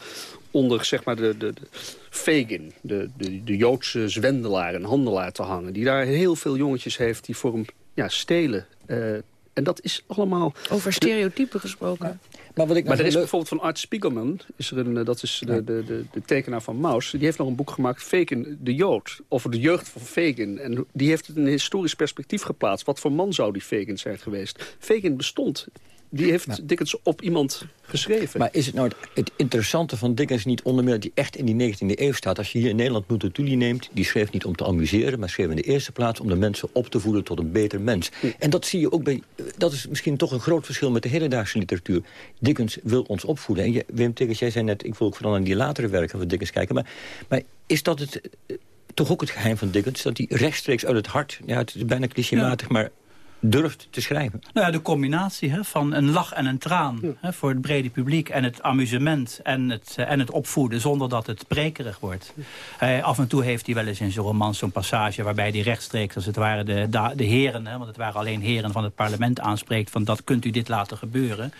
onder zeg maar, de, de, de Fagin, de, de, de Joodse zwendelaar en handelaar te hangen. Die daar heel veel jongetjes heeft die voor hem ja, stelen. Uh, en dat is allemaal... Over stereotypen gesproken. Ja. Maar, wat ik maar er is bijvoorbeeld van Art Spiegelman, is er een, dat is de, de, de, de tekenaar van Maus... die heeft nog een boek gemaakt, Fagin de Jood, over de jeugd van Fagin. En die heeft het in een historisch perspectief geplaatst. Wat voor man zou die Fagin zijn geweest? Fagin bestond. Die heeft Dickens op iemand geschreven. Maar is het nou het, het interessante van Dickens niet onder meer... die echt in die 19e eeuw staat? Als je hier in Nederland Multatuli neemt... die schreef niet om te amuseren... maar schreef in de eerste plaats om de mensen op te voeden tot een beter mens. En dat zie je ook bij... Dat is misschien toch een groot verschil met de hedendaagse literatuur. Dickens wil ons opvoeden. En je, Wim Tiggers, jij zei net... ik wil ook vooral aan die latere werken van Dickens kijken. Maar, maar is dat het toch ook het geheim van Dickens... dat hij rechtstreeks uit het hart... ja, het is bijna clichématig, ja. maar durft te schrijven. Nou ja, de combinatie hè, van een lach en een traan ja. hè, voor het brede publiek... en het amusement en het, uh, en het opvoeden zonder dat het prekerig wordt. Uh, af en toe heeft hij wel eens in zijn roman zo'n passage... waarbij hij rechtstreeks, als het ware, de, de, heren... Hè, want het waren alleen heren van het parlement aanspreekt... van dat kunt u dit laten gebeuren.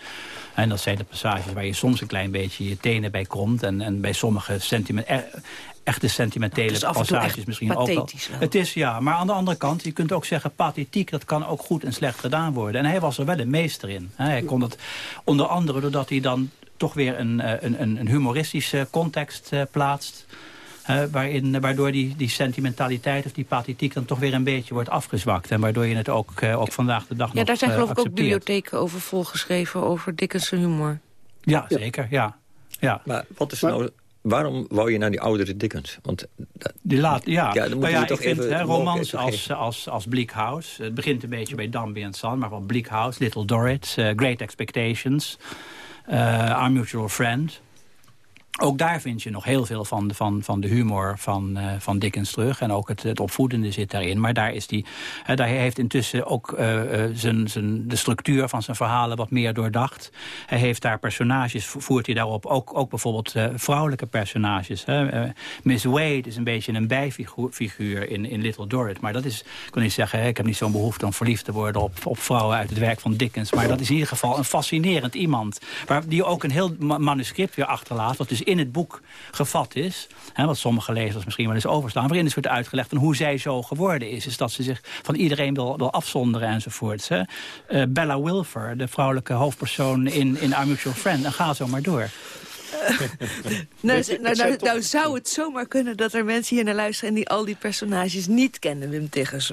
En dat zijn de passages waar je soms een klein beetje je tenen bij komt... en, en bij sommige sentiment echte sentimentele passages misschien ook wel. Het is ja, maar aan de andere kant, je kunt ook zeggen pathetiek, dat kan ook goed en slecht gedaan worden. En hij was er wel een meester in. Hij kon het onder andere doordat hij dan toch weer een, een, een humoristische context plaatst. Uh, waarin, waardoor die, die sentimentaliteit of die pathetiek dan toch weer een beetje wordt afgezwakt. En waardoor je het ook, uh, ook vandaag de dag ja, nog Ja, daar zijn uh, geloof ik ook bibliotheken over volgeschreven, over Dickens' humor. Ja, zeker, ja. ja. Maar wat is nou... Waarom wou je naar die oudere Dickens? Want dat, die laat, ja. ja, dan nou ja, toch ik vind even hè, romans als, als, als Bleak House... het begint een beetje bij Danby and Son... maar wel Bleak House, Little Dorrit, uh, Great Expectations... Uh, Our Mutual Friend... Ook daar vind je nog heel veel van de, van, van de humor van, uh, van Dickens terug. En ook het, opvoedende zit daarin. Maar daar, is die, uh, daar heeft intussen ook uh, zijn, zijn, de structuur van zijn verhalen wat meer doordacht. Hij heeft daar personages, voert hij daarop. Ook, ook bijvoorbeeld vrouwelijke personages. Miss Wade is een beetje een bijfiguur in, in Little Dorrit. Maar dat is, ik kan niet zeggen, ik heb niet zo'n behoefte om verliefd te worden op, op vrouwen uit het werk van Dickens. Maar dat is in ieder geval een fascinerend iemand. Waar, die ook een heel manuscript weer achterlaat. Dus in het boek gevat is... Hè, wat sommige lezers misschien wel eens overstaan... waarin is wordt uitgelegd van hoe zij zo geworden is. Is dat ze zich van iedereen wil, wil afzonderen enzovoorts. Hè. Uh, Bella Wilfer, de vrouwelijke hoofdpersoon in, in Our Mutual Friend. En ga zo maar door. nou, nou, nou, nou, zou het zomaar kunnen dat er mensen hier naar luisteren... en die al die personages niet kennen, Wim Tiggers.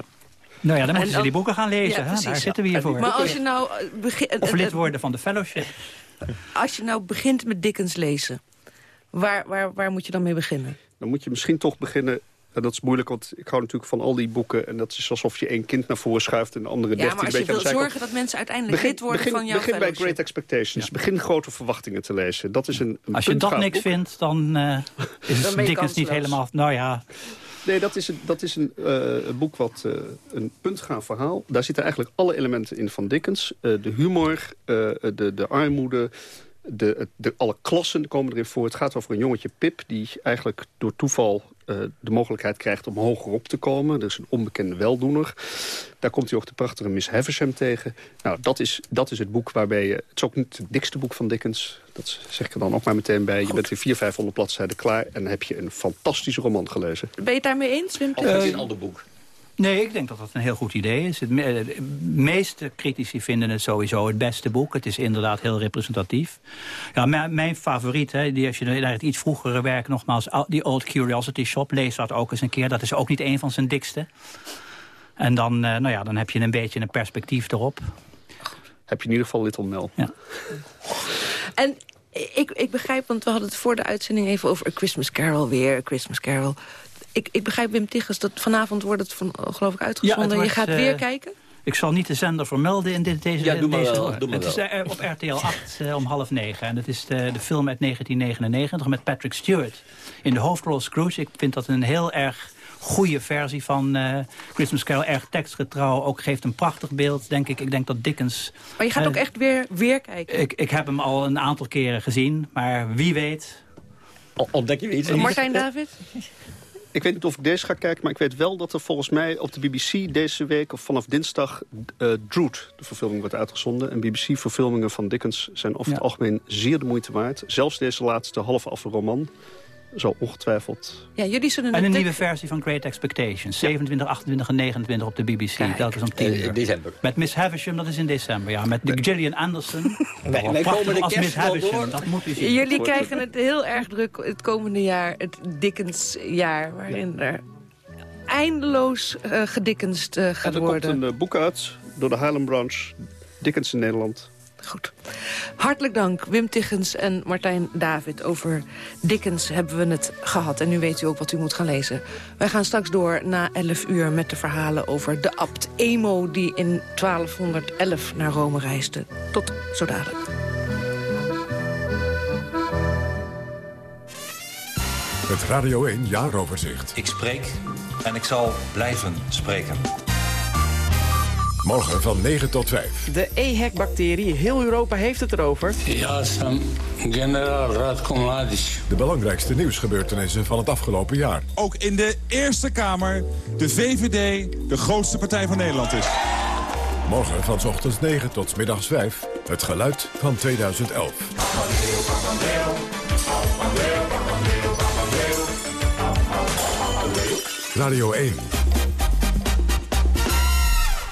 Nou ja, dan moeten ze die boeken gaan lezen. Ja, hè? Daar zitten we hier voor. Maar als je nou begint... Of lid worden van de fellowship. Als je nou begint met Dickens lezen... Waar, waar, waar moet je dan mee beginnen? Dan moet je misschien toch beginnen... En dat is moeilijk, want ik hou natuurlijk van al die boeken... en dat is alsof je één kind naar voren schuift en de andere ja, dertien... maar als je wil zorgen dat mensen uiteindelijk begin, lid worden begin, van jouw Begin bij. Great Expectations. Ja. Begin grote verwachtingen te lezen. Dat is een, een als je dat niks boek. vindt, dan uh, is het Dickens niet helemaal... Nou ja... Nee, dat is een, dat is een, uh, een boek wat uh, een puntgaand verhaal. Daar zitten eigenlijk alle elementen in van Dickens. de humor, de, de armoede... De, de, alle klassen komen erin voor. Het gaat over een jongetje Pip die eigenlijk door toeval uh, de mogelijkheid krijgt om hoger op te komen. Dat is een onbekende weldoener. Daar komt hij ook de prachtige Miss Havisham tegen. Nou, dat is, dat is het boek waarbij je... Het is ook niet het dikste boek van Dickens. Dat zeg ik er dan ook maar meteen bij. Goed. Je bent weer 400, 500 bladzijden klaar... en dan heb je een fantastische roman gelezen. Ben je het daarmee eens, Wim? Of is een ander boek? Nee, ik denk dat dat een heel goed idee is. Het me de meeste critici vinden het sowieso het beste boek. Het is inderdaad heel representatief. Ja, mijn favoriet, hè, die, als je naar het iets vroegere werk... nogmaals, die Old Curiosity Shop, lees dat ook eens een keer. Dat is ook niet een van zijn dikste. En dan, uh, nou ja, dan heb je een beetje een perspectief erop. Heb je in ieder geval Little Mel. Ja. En ik, ik begrijp, want we hadden het voor de uitzending even over A Christmas Carol weer. A Christmas Carol. Ik, ik begrijp, Wim Tiggers, dat vanavond wordt het van, geloof ik uitgezonden. Ja, wordt, je gaat uh, weer kijken? Ik zal niet de zender vermelden in dit, deze... Ja, doe maar deze, wel, doe maar het is wel. uh, op RTL 8 uh, om half negen. En dat is de, de film uit 1999 met Patrick Stewart. In de hoofdrol Scrooge. Ik vind dat een heel erg goede versie van uh, Christmas Carol. Erg tekstgetrouw. Ook geeft een prachtig beeld, denk ik. Ik denk dat Dickens... Maar je gaat ook echt weer, weer kijken? Ik, ik heb hem al een aantal keren gezien. Maar wie weet... Ontdek je iets? Martijn David? Ik weet niet of ik deze ga kijken, maar ik weet wel dat er volgens mij op de BBC deze week of vanaf dinsdag uh, Drood, de verfilming, wordt uitgezonden. En BBC-verfilmingen van Dickens zijn over het algemeen zeer de moeite waard. Zelfs deze laatste half roman zal ongetwijfeld... Ja, jullie zullen En een nieuwe versie van Great Expectations. 27, 28 en 29 op de BBC. Dat is om 10 Eh, uur. december. Met Miss Havisham, dat is in december. Ja, met Gillian Anderson. Wij- Wel wij komen de als kerst Miss Havisham. door. Dat moet u zien. Jullie krijgen het heel erg druk het komende jaar, het Dickens-jaar... waarin er eindeloos uh, gedickenst uh, En gaat er komt worden. een uh, boek uit door de Highland Branch, Dickens in Nederland. Goed. Hartelijk dank, Wim Tiggens en Martijn David. Over Dickens hebben we het gehad. En nu weet u ook wat u moet gaan lezen. Wij gaan straks door na 11 uur met de verhalen over de abt Emo... die in 1211 naar Rome reisde. Tot zo dadelijk. Het Radio 1 Jaaroverzicht. Ik spreek en ik zal blijven spreken. Morgen van 9 tot 5. De EHEC-bacterie, heel Europa heeft het erover. Ja, sam generaal Radko Mladic. De belangrijkste nieuwsgebeurtenissen van het afgelopen jaar. Ook in de Eerste Kamer de VVD de grootste partij van Nederland is. Morgen van ochtends 9 tot middags 5. Het geluid van 2011. Radio 1.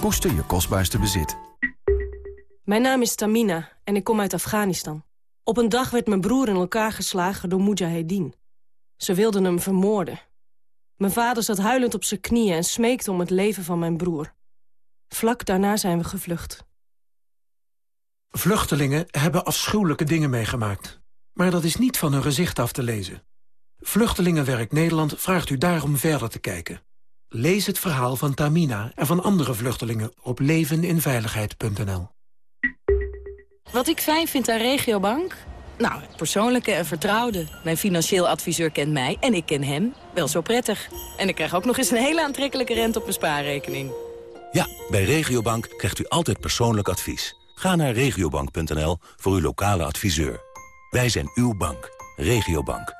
Koester je kostbaarste bezit. Mijn naam is Tamina en ik kom uit Afghanistan. Op een dag werd mijn broer in elkaar geslagen door Mujahedin. Ze wilden hem vermoorden. Mijn vader zat huilend op zijn knieën en smeekte om het leven van mijn broer. Vlak daarna zijn we gevlucht. Vluchtelingen hebben afschuwelijke dingen meegemaakt. Maar dat is niet van hun gezicht af te lezen. Vluchtelingenwerk Nederland vraagt u daarom verder te kijken. Lees het verhaal van Tamina en van andere vluchtelingen op leveninveiligheid.nl. Wat ik fijn vind aan Regiobank? Nou, het persoonlijke en vertrouwde. Mijn financieel adviseur kent mij en ik ken hem wel zo prettig. En ik krijg ook nog eens een hele aantrekkelijke rente op mijn spaarrekening. Ja, bij Regiobank krijgt u altijd persoonlijk advies. Ga naar regiobank.nl voor uw lokale adviseur. Wij zijn uw bank. Regiobank.